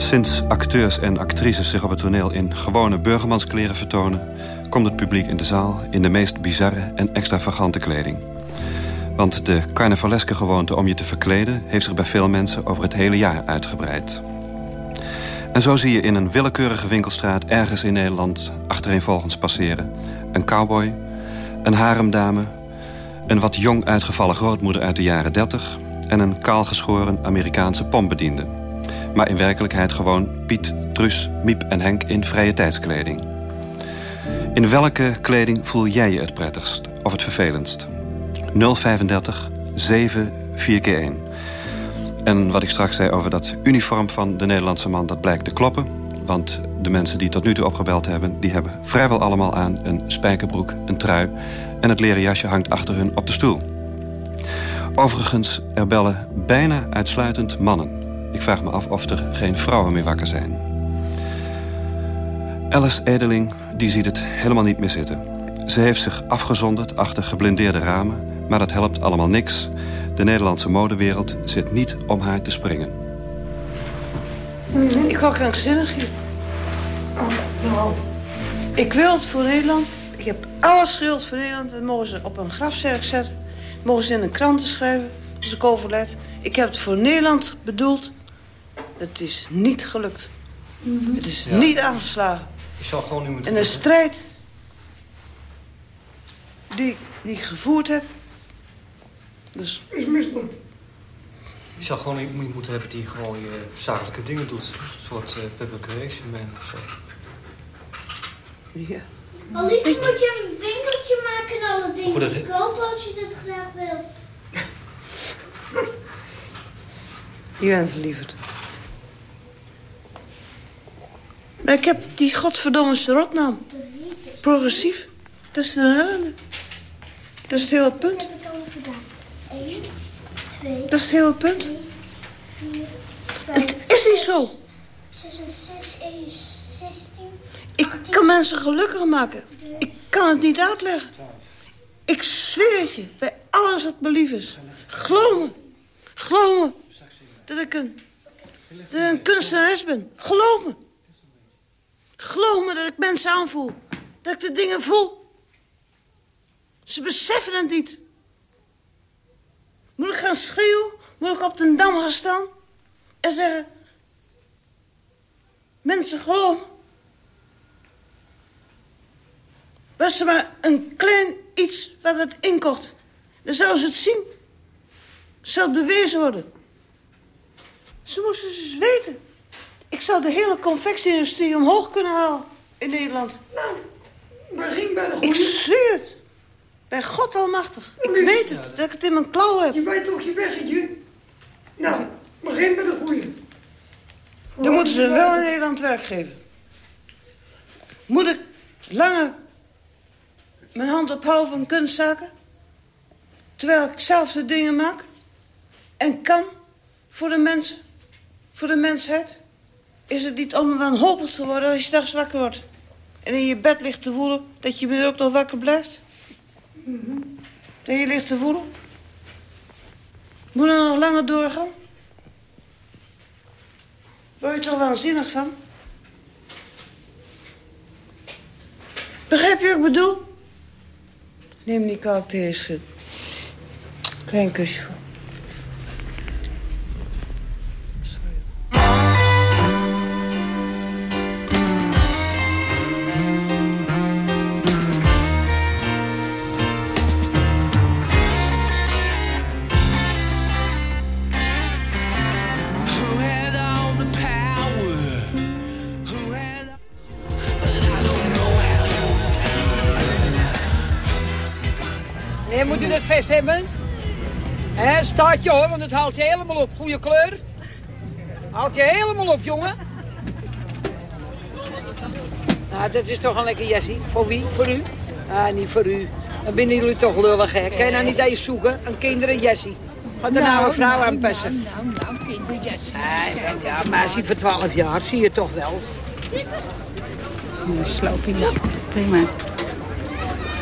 Sinds acteurs en actrices zich op het toneel in gewone burgermanskleren vertonen... komt het publiek in de zaal in de meest bizarre en extravagante kleding. Want de carnavaleske gewoonte om je te verkleden... heeft zich bij veel mensen over het hele jaar uitgebreid. En zo zie je in een willekeurige winkelstraat ergens in Nederland... achtereenvolgens passeren een cowboy, een haremdame... een wat jong uitgevallen grootmoeder uit de jaren 30... en een kaalgeschoren Amerikaanse pompbediende maar in werkelijkheid gewoon Piet, Truus, Miep en Henk in vrije tijdskleding. In welke kleding voel jij je het prettigst of het vervelendst? 035 7 4 keer 1 En wat ik straks zei over dat uniform van de Nederlandse man... dat blijkt te kloppen, want de mensen die tot nu toe opgebeld hebben... die hebben vrijwel allemaal aan een spijkerbroek, een trui... en het leren jasje hangt achter hun op de stoel. Overigens, er bellen bijna uitsluitend mannen... Ik vraag me af of er geen vrouwen meer wakker zijn. Alice Edeling die ziet het helemaal niet meer zitten. Ze heeft zich afgezonderd achter geblindeerde ramen... maar dat helpt allemaal niks. De Nederlandse modewereld zit niet om haar te springen. Ik word krankzinnig hier. Ik wil het voor Nederland. Ik heb alles gewild voor Nederland. Dat mogen ze op een grafzerk zetten. Mogen ze in een krant schrijven. Als ik overlijd. Ik heb het voor Nederland bedoeld. Het is niet gelukt. Het is Ja. niet aangeslagen. Je zal gewoon nu moeten... En de strijd die, die ik gevoerd heb... Dus is mislukt. Je zou gewoon iemand moeten hebben die gewoon je zakelijke dingen doet. Een soort eh, public relation man of zo. Ja. Alice, moet je een winkeltje maken en alle dingen Goed, dat- kopen als je dat graag wilt. Je bent verliefd. Maar ik heb die godverdomme rotnaam. Progressief. Dat is reden. Dat is het hele punt. heb ik al gedaan. 1, 2, Dat is het hele punt. 4, Het is niet zo. 6 en 6 is 16. Ik kan mensen gelukkig maken. Ik kan het niet uitleggen. Ik zweer het je, bij alles wat me lief is. Geloof me. Geloof me. Dat ik een, dat ik kunstenares ben. Geloof me. Geloof me dat ik mensen aanvoel. Dat ik de dingen voel. Ze beseffen het niet. Moet ik gaan schreeuwen? Moet ik op de dam gaan staan? En zeggen... Mensen, geloof. Was er maar een klein iets wat het inkocht. Dan zouden ze het zien. Zou het bewezen worden. Ze moesten dus weten. Ik zou de hele confectieindustrie omhoog kunnen halen in Nederland. Nou, begin bij de Ik zweer het. Bij God almachtig. Ik weet het, dat ik het in mijn klauw heb. Je weet toch je weggetje? Nou, begin met de goeie. Dan moeten ze wel in Nederland werk geven. Moet ik langer mijn hand ophouden van kunstzaken? Terwijl ik zelf de dingen maak? En kan voor de mensen? Voor de mensheid? Is het niet onwanhopig te worden als je straks wakker wordt? En in je bed ligt te voelen dat je me ook nog wakker blijft? Dat je ligt te voelen? Moet er nog langer doorgaan? Word je er waanzinnig van? Begrijp je wat ik bedoel? Neem die kalk deze. Klein kusje voor. Nee, moet u dat vest hebben? Hè, staat je hoor, want het haalt je helemaal op. Goeie kleur. Haalt je helemaal op, jongen. Nou, dat is toch een lekker jassie. Voor wie? Voor u? Ah, niet voor u. Dan binnen jullie toch lullig, hè? Kan je nou niet eens zoeken? Een kinderenjassie. Gaat er nou, een vrouw aanpassen? Nou, nou, nou. Ah, ja, meisje van 12 jaar, zie je toch wel. Sloping. Prima.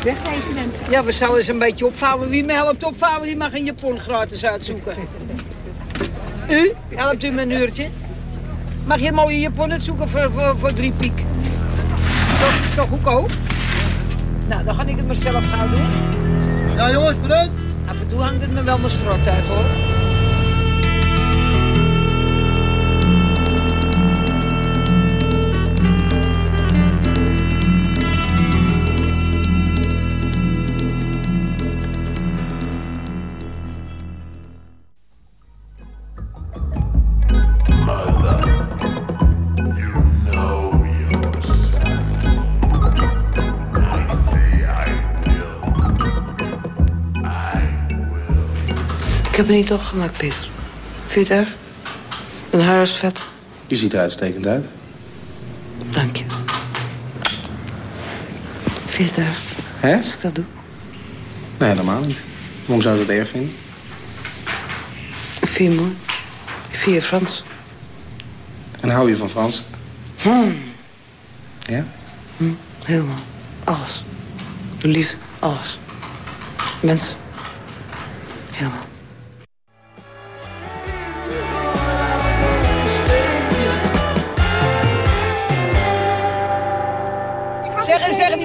Wegwezen dan. Ja, we zouden eens een beetje opvouwen. Wie me helpt opvouwen, die mag een japon gratis uitzoeken. U? Helpt u me een uurtje? Mag je een mooie japon uitzoeken voor, voor, voor drie piek? Is toch, is toch goedkoop? Nou, dan ga ik het maar zelf gaan doen. Ja, jongens, bedankt. Af en toe hangt het me wel mijn strot uit, hoor. Heb het niet opgemaakt, Peter. Vind je het erg? Mijn haar is vet. Je ziet er uitstekend uit. Dank je. Vind je het erg? Hè? Als ik dat doe? Nee, helemaal niet. Waarom zou je dat erg vinden? Ik vind je mooi. Ik vind je Frans. En hou je van Frans? Hmm. Ja? Hm, helemaal. Alles. De liefde, alles. Mensen. Helemaal.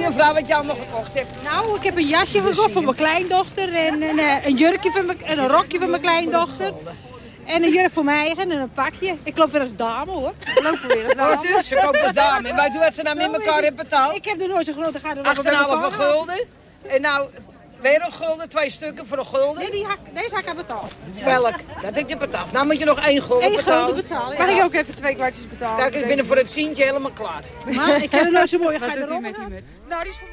Mevrouw wat je allemaal gekocht hebt. Nou, ik heb een jasje gekocht voor mijn kleindochter en een, eh, een jurkje voor mijn, en een rokje voor mijn kleindochter. En een jurk voor mij eigen en een pakje. Ik loop weer als dame hoor. Ik loop weer als u? Ze koopt als dame. En wat ze nou met elkaar hebben betaald? Ik heb er nooit zo'n grote met 8,5 elkaar gulden. En nou, weer een gulden, twee stukken voor een gulden. Nee, die hak, deze hak ik betaald. Welk? Dat heb je betaald. Nou moet je nog één gulden Eén betalen. gulden betalen, ja. Mag ik ook even twee kwartjes betalen? Kijk, ik ben er voor het tientje helemaal klaar. Maar ik heb er nooit zo'n mooie Wat doet u met die gehad. muts? Nou, die is voor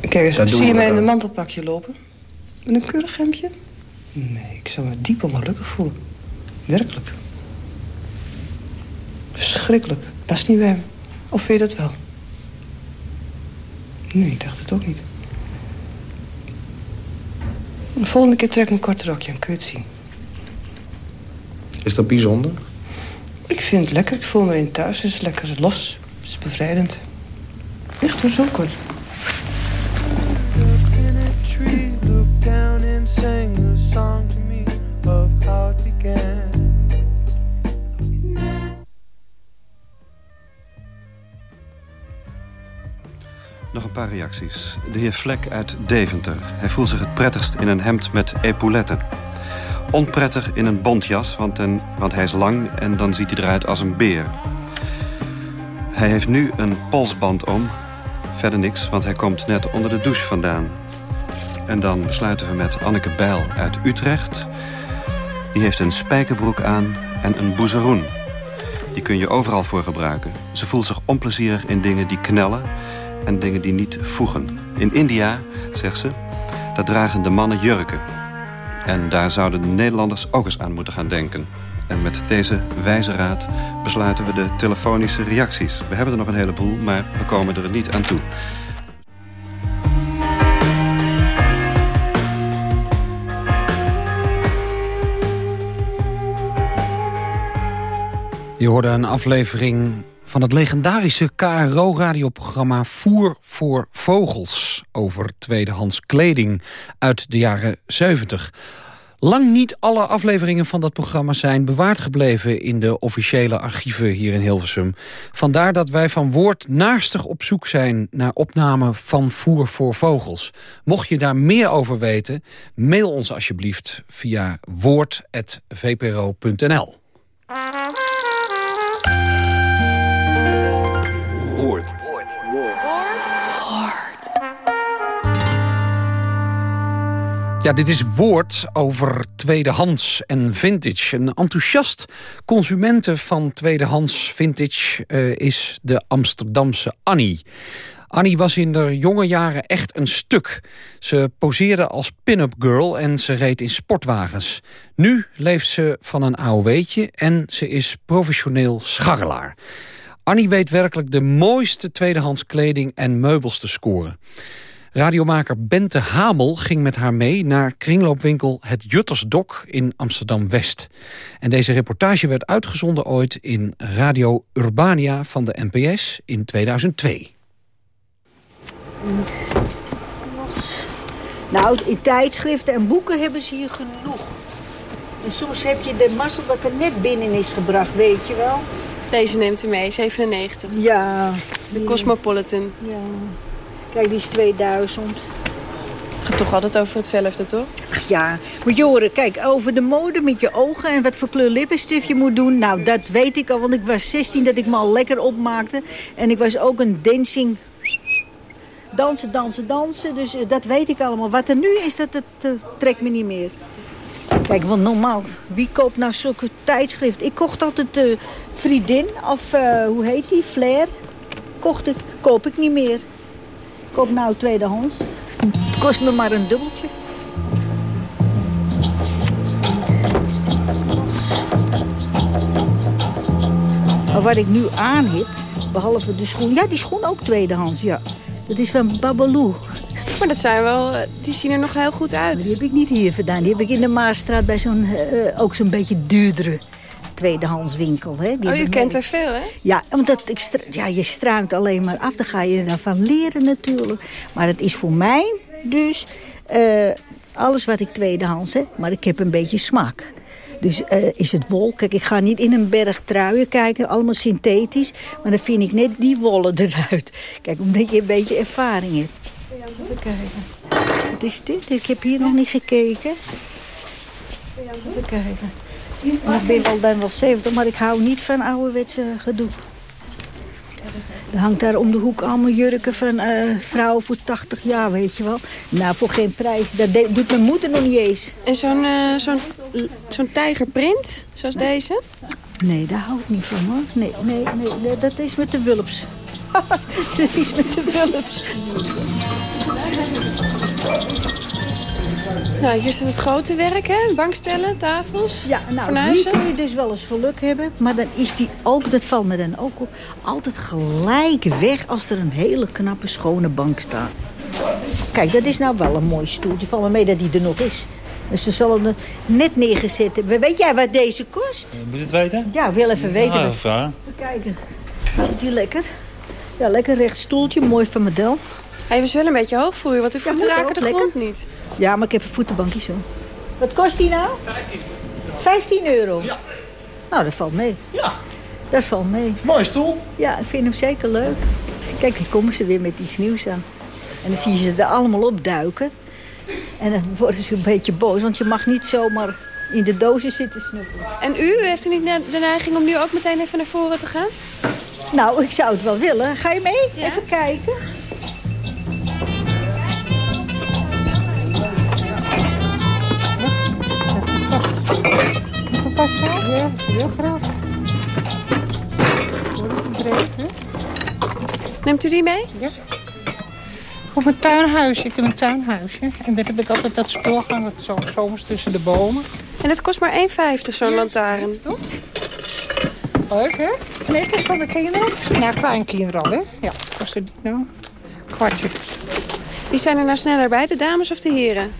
Kijk eens, Dat zie je mij in een mantelpakje lopen? Met een keurig hemdje? Nee, ik zou me diep ongelukkig voelen. Werkelijk. Verschrikkelijk. Past niet bij me. Of vind je dat wel? Nee, ik dacht het ook niet. De volgende keer trek ik mijn korte rokje aan, kun je het zien. Is dat bijzonder? Ik vind het lekker, ik voel me in thuis. Het is lekker los, het is bevrijdend. Echt hoor, zo kort. in a tree, looked down and sang a song Nog een paar reacties. De heer Vlek uit Deventer. Hij voelt zich het prettigst in een hemd met epauletten. Onprettig in een bontjas, want, een, want hij is lang en dan ziet hij eruit als een beer. Hij heeft nu een polsband om. Verder niks, want hij komt net onder de douche vandaan. En dan besluiten we met Anneke Bijl uit Utrecht. Die heeft een spijkerbroek aan en een boezeroen. Die kun je overal voor gebruiken. Ze voelt zich onplezierig in dingen die knellen en dingen die niet voegen. In India, zegt ze, daar dragen de mannen jurken. En daar zouden de Nederlanders ook eens aan moeten gaan denken. En met deze wijze raad besluiten we de telefonische reacties. We hebben er nog een heleboel, maar we komen er niet aan toe. Je hoorde een aflevering van het legendarische KRO-radioprogramma Voer voor Vogels... over tweedehands kleding uit de jaren 70. Lang niet alle afleveringen van dat programma zijn bewaard gebleven... in de officiële archieven hier in Hilversum. Vandaar dat wij van Woord naarstig op zoek zijn... naar opname van Voer voor Vogels. Mocht je daar meer over weten, mail ons alsjeblieft via woord.vpro.nl. Ja, dit is woord over tweedehands en vintage. Een enthousiast consumenten van tweedehands vintage eh, is de Amsterdamse Annie. Annie was in de jonge jaren echt een stuk. Ze poseerde als pin-up girl en ze reed in sportwagens. Nu leeft ze van een AOW'tje en ze is professioneel scharrelaar. Annie weet werkelijk de mooiste tweedehands kleding en meubels te scoren. Radiomaker Bente Hamel ging met haar mee naar kringloopwinkel Het Juttersdok in Amsterdam-West. En deze reportage werd uitgezonden ooit in Radio Urbania van de NPS in 2002. Nou, in tijdschriften en boeken hebben ze hier genoeg. En soms heb je de mazzel dat er net binnen is gebracht, weet je wel. Deze neemt u mee, 97. Ja. De Cosmopolitan. Ja. Kijk, die is 2000. Gaat toch altijd over hetzelfde, toch? Ach ja, moet je horen, kijk, over de mode met je ogen en wat voor kleur lippenstift je moet doen. Nou, dat weet ik al, want ik was 16 dat ik me al lekker opmaakte. En ik was ook een dancing... Dansen, dansen, dansen. Dus eh, dat weet ik allemaal. Wat er nu is, dat, dat eh, trekt me niet meer. Kijk, want normaal, wie koopt nou zulke tijdschrift? Ik kocht altijd uh, Vriendin of eh, hoe heet die, Flair. Kocht ik, koop ik niet meer. Ik koop nou tweedehands. Het kost me maar een dubbeltje. Maar wat ik nu aan heb, behalve de schoen... Ja, die schoen ook tweedehands, ja. Dat is van Babaloo. Maar dat zijn wel, eh, die zien er nog heel goed uit. Die heb ik niet hier vandaan. Die heb ik in de Maasstraat bij zo'n, uh, ook zo'n beetje duurdere tweedehandswinkel. Hè. Die oh, je kent er veel, hè? Ja, want dat, ik ja, je struimt alleen maar af. Dan ga je ervan leren natuurlijk. Maar het is voor mij dus eh, alles wat ik tweedehands heb. Maar ik heb een beetje smaak. Dus eh, is het wol. Kijk, ik ga niet in een berg truien kijken. Allemaal synthetisch. Maar dan vind ik net die wollen eruit. Kijk, omdat je een beetje ervaring hebt. Even kijken. Wat is dit? Ik heb hier nog niet gekeken. Even kijken. Ik ben al dan wel 70, maar ik hou niet van ouderwetse gedoe. Er hangt daar om de hoek allemaal jurken van eh, vrouwen voor 80 jaar, weet je wel. Nou, voor geen prijs. Dat doet mijn moeder nog niet eens. En zo'n eh, zo'n zo'n tijgerprint, zoals deze? Nee, daar hou ik niet van hoor. Nee, nee, nee, nee, dat is met de wulps. dat is met de wulps. Nou, hier zit het grote werk, hè? Bankstellen, tafels, Ja, nou, hier fornuizen. kun je dus wel eens geluk hebben. Maar dan is die ook, dat valt me dan ook op, altijd gelijk weg als er een hele knappe, schone bank staat. Kijk, dat is nou wel een mooi stoeltje. Valt me mee dat die er nog is. Dus ze zullen er net neergezet hebben. Weet jij wat deze kost? Moet je het weten? Ja, ik wil even weten. Nou, vragen. Even kijken. Zit die lekker? Ja, lekker recht stoeltje. Mooi van model. Hij was wel een beetje hoog voor u, want uw voeten raken ook, de lekker. grond niet. Ja, maar ik heb een voetenbankje zo. Wat kost die nou? 15. 15 euro? Ja. Nou, dat valt mee. Ja. Dat valt mee. Mooie stoel. Ja, ik vind hem zeker leuk. Kijk, dan komen ze weer met iets nieuws aan. En dan zie je ze er allemaal op duiken. En dan worden ze een beetje boos, want je mag niet zomaar in de dozen zitten snuffelen. En u, heeft u niet de neiging om nu ook meteen even naar voren te gaan? Nou, ik zou het wel willen. Ga je mee? Even kijken. Ja, heel graag. Neemt u die mee? Ja. Op mijn tuinhuis. Ik heb een tuinhuisje. En daar heb ik altijd dat spul gaan. Dat zo zomers tussen de bomen. En het kost maar 1,50 zo'n lantaarn. Leuk, hè? Nee, dat is van de kinderen. Nou, kleinkinderen al, hè? Ja, kost het niet nou? Kwartje. Wie zijn er nou sneller bij, de dames of de heren?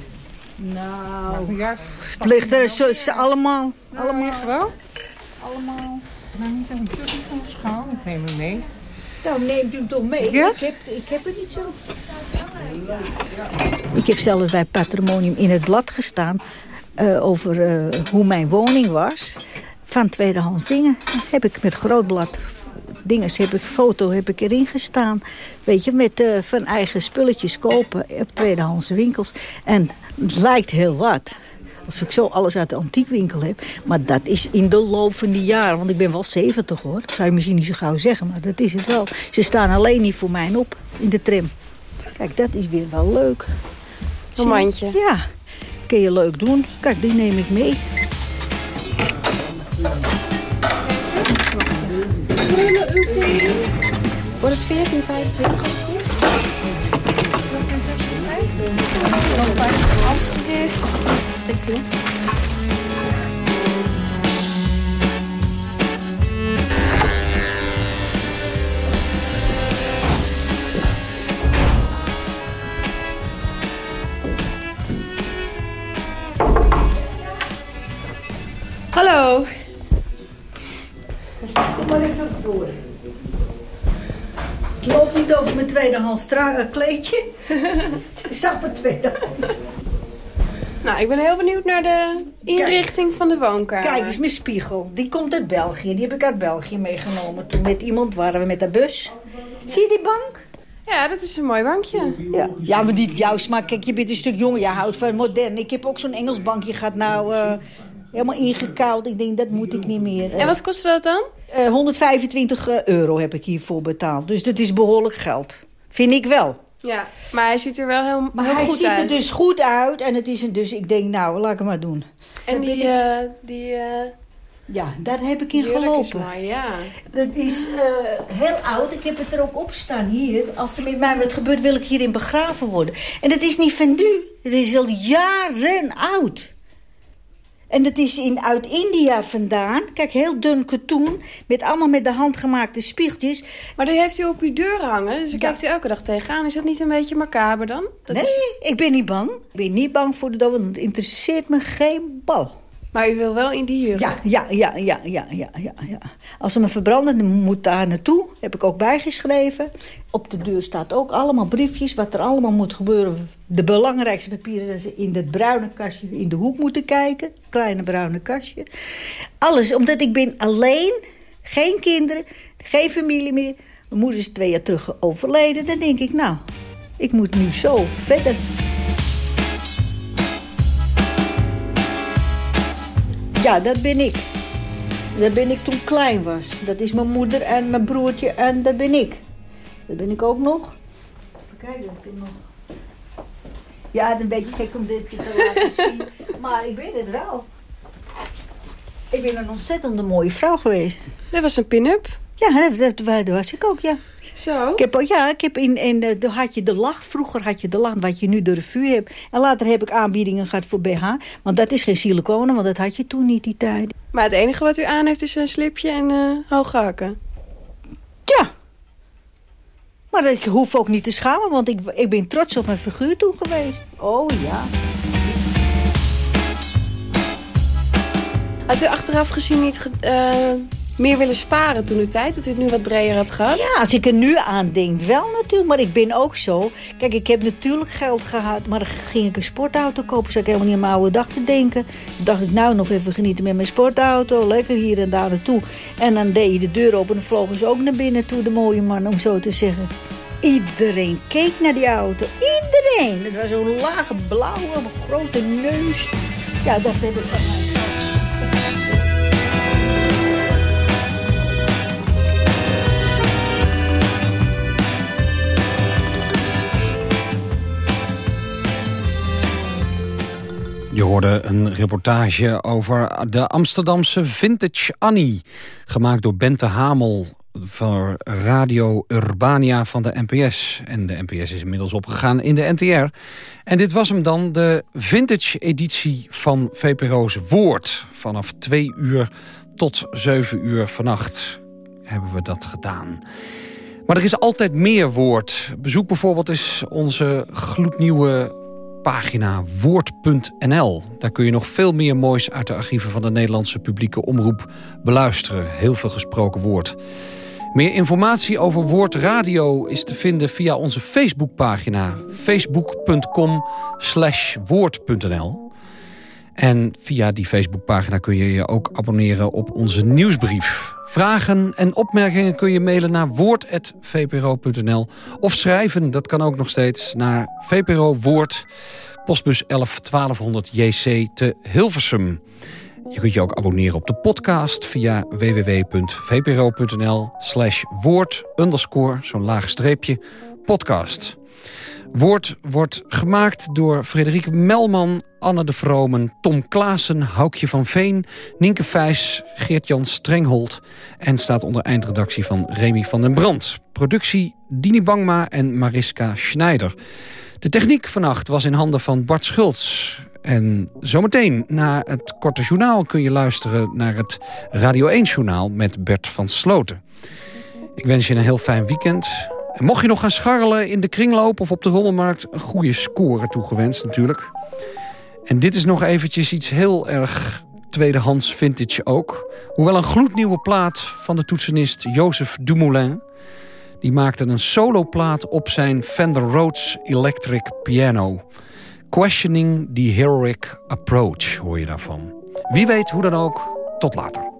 Nou, ja. Het ligt er zo, ze allemaal. Allemaal. Echt wel? Allemaal. Nou, niet een stukje van de schaal. Ik neem hem mee. Nou, neemt u hem toch mee? Ja? Ik, heb, ik heb het niet zo. Ik heb zelfs bij Patrimonium in het blad gestaan... eh, over eh, hoe mijn woning was. Van tweedehands dingen. Heb ik met groot blad dingen, heb ik foto heb ik erin gestaan. Weet je, met eh, van eigen spulletjes kopen op tweedehands winkels. En het lijkt heel wat. Of ik zo alles uit de antiekwinkel heb. Maar dat is in de loop van die jaren. Want ik ben wel 70 hoor. Dat zou je misschien niet zo gauw zeggen. Maar dat is het wel. Ze staan alleen niet voor mij op in de tram. Kijk, dat is weer wel leuk. Een mandje. Ja. Kun je leuk doen. Kijk, die neem ik mee. Wordt het 14, 25 alsjeblieft? Alsjeblieft. Hallo. Kom maar even door. Het loopt niet over mijn tweedehands eh, kleedje. Ik zag mijn tweedehands. Nou, ik ben heel benieuwd naar de inrichting van de woonkamer. Kijk eens, mijn spiegel. Die komt uit België. Die heb ik uit België meegenomen. Toen met iemand waren we met de bus. Zie je die bank? Ja, dat is een mooi bankje. Ja, ja maar niet jouw smaak. Kijk, je bent een stuk jonger. Je houdt van modern. Ik heb ook zo'n Engels bankje gehad. Nou, eh, helemaal ingekauwd. Ik denk, dat moet ik niet meer. En wat kostte dat dan? Eh, 125 euro heb ik hiervoor betaald. Dus dat is behoorlijk geld. Vind ik wel. Ja, maar hij ziet er wel heel, Maar heel hij goed ziet uit. er dus goed uit. En het is een, dus ik denk, nou, laat ik het maar doen. En die, eh, die eh, Ja, daar heb ik in jurk is gelopen. mooi, ja. Dat is eh, heel oud. Ik heb het er ook op staan hier. Als er met mij wat gebeurt, wil ik hierin begraven worden. En dat is niet van nu. Het is al jaren oud. En dat is in, uit India vandaan. Kijk, heel dun katoen. Met allemaal met de hand gemaakte spiegeltjes. Maar die heeft u op uw deur hangen, dus daar Ja. kijkt u elke dag tegenaan. Is dat niet een beetje macaber dan? Dat nee, is... ik ben niet bang. Ik ben niet bang voor de dood, want het interesseert me geen bal. Maar u wil wel in die jurk? Ja, ja, ja, ja, ja, ja, ja. Als ze me verbranden, dan moet daar naartoe. Heb ik ook bijgeschreven. Op de deur staat ook allemaal briefjes, wat er allemaal moet gebeuren. De belangrijkste papieren dat ze in dat bruine kastje in de hoek moeten kijken. Kleine bruine kastje. Alles, omdat ik ben alleen, geen kinderen, geen familie meer. Mijn moeder is twee jaar terug overleden. Dan denk ik, nou, ik moet nu zo verder. Ja, dat ben ik. Dat ben ik toen ik klein was. Dat is mijn moeder en mijn broertje en dat ben ik. Dat ben ik ook nog. Even kijken, heb ik nog... Ja, het is een beetje gek om dit te laten zien. Maar ik ben het wel. Ik ben een ontzettende mooie vrouw geweest. Dat was een pin-up? Ja, dat, dat, dat was ik ook, ja. Zo? Ik heb, ook- ja, ik heb in, de, de- had je de lach. Vroeger had je de lach, wat je nu de revue hebt. En later heb ik aanbiedingen gehad voor BH. Want dat is geen siliconen, want dat had je toen niet, die tijd. Maar het enige wat u aan heeft is een slipje en eh, hoge hakken. Ja. Maar ik hoef ook niet te schamen, want ik, ik ben trots op mijn figuur toen geweest. Oh ja. Had u achteraf gezien niet eh, meer willen sparen toen de tijd? Dat u het nu wat breder had gehad? Ja, als ik er nu aan denk, wel natuurlijk. Maar ik ben ook zo. Kijk, ik heb natuurlijk geld gehad. Maar dan ging ik een sportauto kopen. Zat ik helemaal niet aan mijn oude dag te denken. Toen dacht ik, nou, nog even genieten met mijn sportauto. Lekker hier en daar naartoe. En dan deed je de deur open en dan vlogen ze ook naar binnen toe, de mooie man, om zo te zeggen. Iedereen keek naar die auto. Iedereen. Het was zo'n lage blauwe, grote neus. Ja, dat heb ik van mij. Je hoorde een reportage over de Amsterdamse Vintage Annie. Gemaakt door Bente Hamel voor Radio Urbania van de NPS. En de NPS is inmiddels opgegaan in de NTR. En dit was hem dan, de vintage-editie van VPRO's Woord. Vanaf twee uur tot zeven uur vannacht hebben we dat gedaan. Maar er is altijd meer woord. Bezoek bijvoorbeeld eens onze gloednieuwe pagina woord.nl. Daar kun je nog veel meer moois uit de archieven van de Nederlandse publieke omroep beluisteren. Heel veel gesproken woord. Meer informatie over Woord Radio is te vinden via onze Facebookpagina. facebook.com woord.nl En via die Facebookpagina kun je je ook abonneren op onze nieuwsbrief. Vragen en opmerkingen kun je mailen naar woord.vpro.nl of schrijven, dat kan ook nog steeds, naar VPRO Woord, postbus 11 1200 JC te Hilversum. Je kunt je ook abonneren op de podcast via www.vpro.nl slash woord underscore, zo'n laag streepje, podcast. Woord wordt gemaakt door Frederike Melman, Anne de Vromen, Tom Klaassen, Houkje van Veen, Nienke Vijs, Geert-Jan Strenghold en staat onder eindredactie van Remy van den Brand. Productie Dini Bangma en Mariska Schneider. De techniek vannacht was in handen van Bart Schultz. En zometeen na het korte journaal kun je luisteren naar het Radio 1-journaal met Bert van Sloten. Ik wens je een heel fijn weekend. Mocht je nog gaan scharrelen in de kringloop of op de rommelmarkt... een goede score toegewenst natuurlijk. En dit is nog eventjes iets heel erg tweedehands vintage ook. Hoewel een gloednieuwe plaat van de toetsenist Joseph Dumoulin... die maakte een soloplaat op zijn Fender Rhodes Electric Piano... Questioning the Heroic Approach hoor je daarvan. Wie weet hoe dan ook, tot later.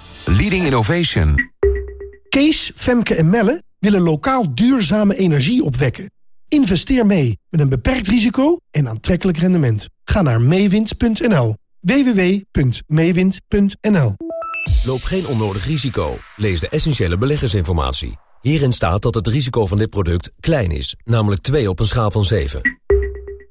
leading innovation. Kees, Femke en Melle willen lokaal duurzame energie opwekken. Investeer mee met een beperkt risico en aantrekkelijk rendement. Ga naar meewind.nl. www.meewind.nl Loop geen onnodig risico. Lees de essentiële beleggersinformatie. Hierin staat dat het risico van dit product klein is, namelijk 2 op een schaal van 7.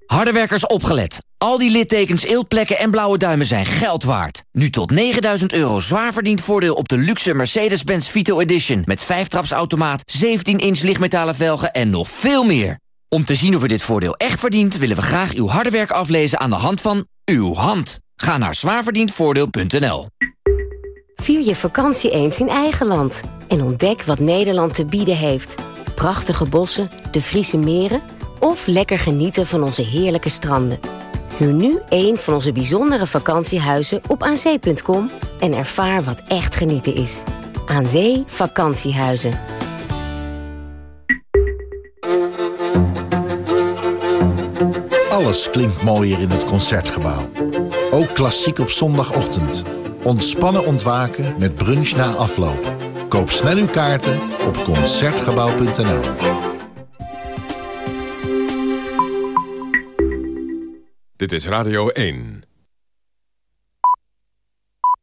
Harde werkers opgelet. Al die littekens, eeltplekken en blauwe duimen zijn geld waard. Nu tot 9000 euro zwaar verdiend voordeel op de luxe Mercedes-Benz Vito Edition... met 5-trapsautomaat, 17-inch lichtmetalen velgen en nog veel meer. Om te zien of u dit voordeel echt verdient... willen we graag uw harde werk aflezen aan de hand van uw hand. Ga naar zwaarverdiendvoordeel.nl. Vier je vakantie eens in eigen land. En ontdek wat Nederland te bieden heeft. Prachtige bossen, de Friese meren... of lekker genieten van onze heerlijke stranden. Nu een van onze bijzondere vakantiehuizen op aanzee.com... en ervaar wat echt genieten is. Aan Zee Vakantiehuizen. Alles klinkt mooier in het Concertgebouw. Ook klassiek op zondagochtend. Ontspannen ontwaken met brunch na afloop. Koop snel uw kaarten op Concertgebouw.nl. Dit is Radio 1.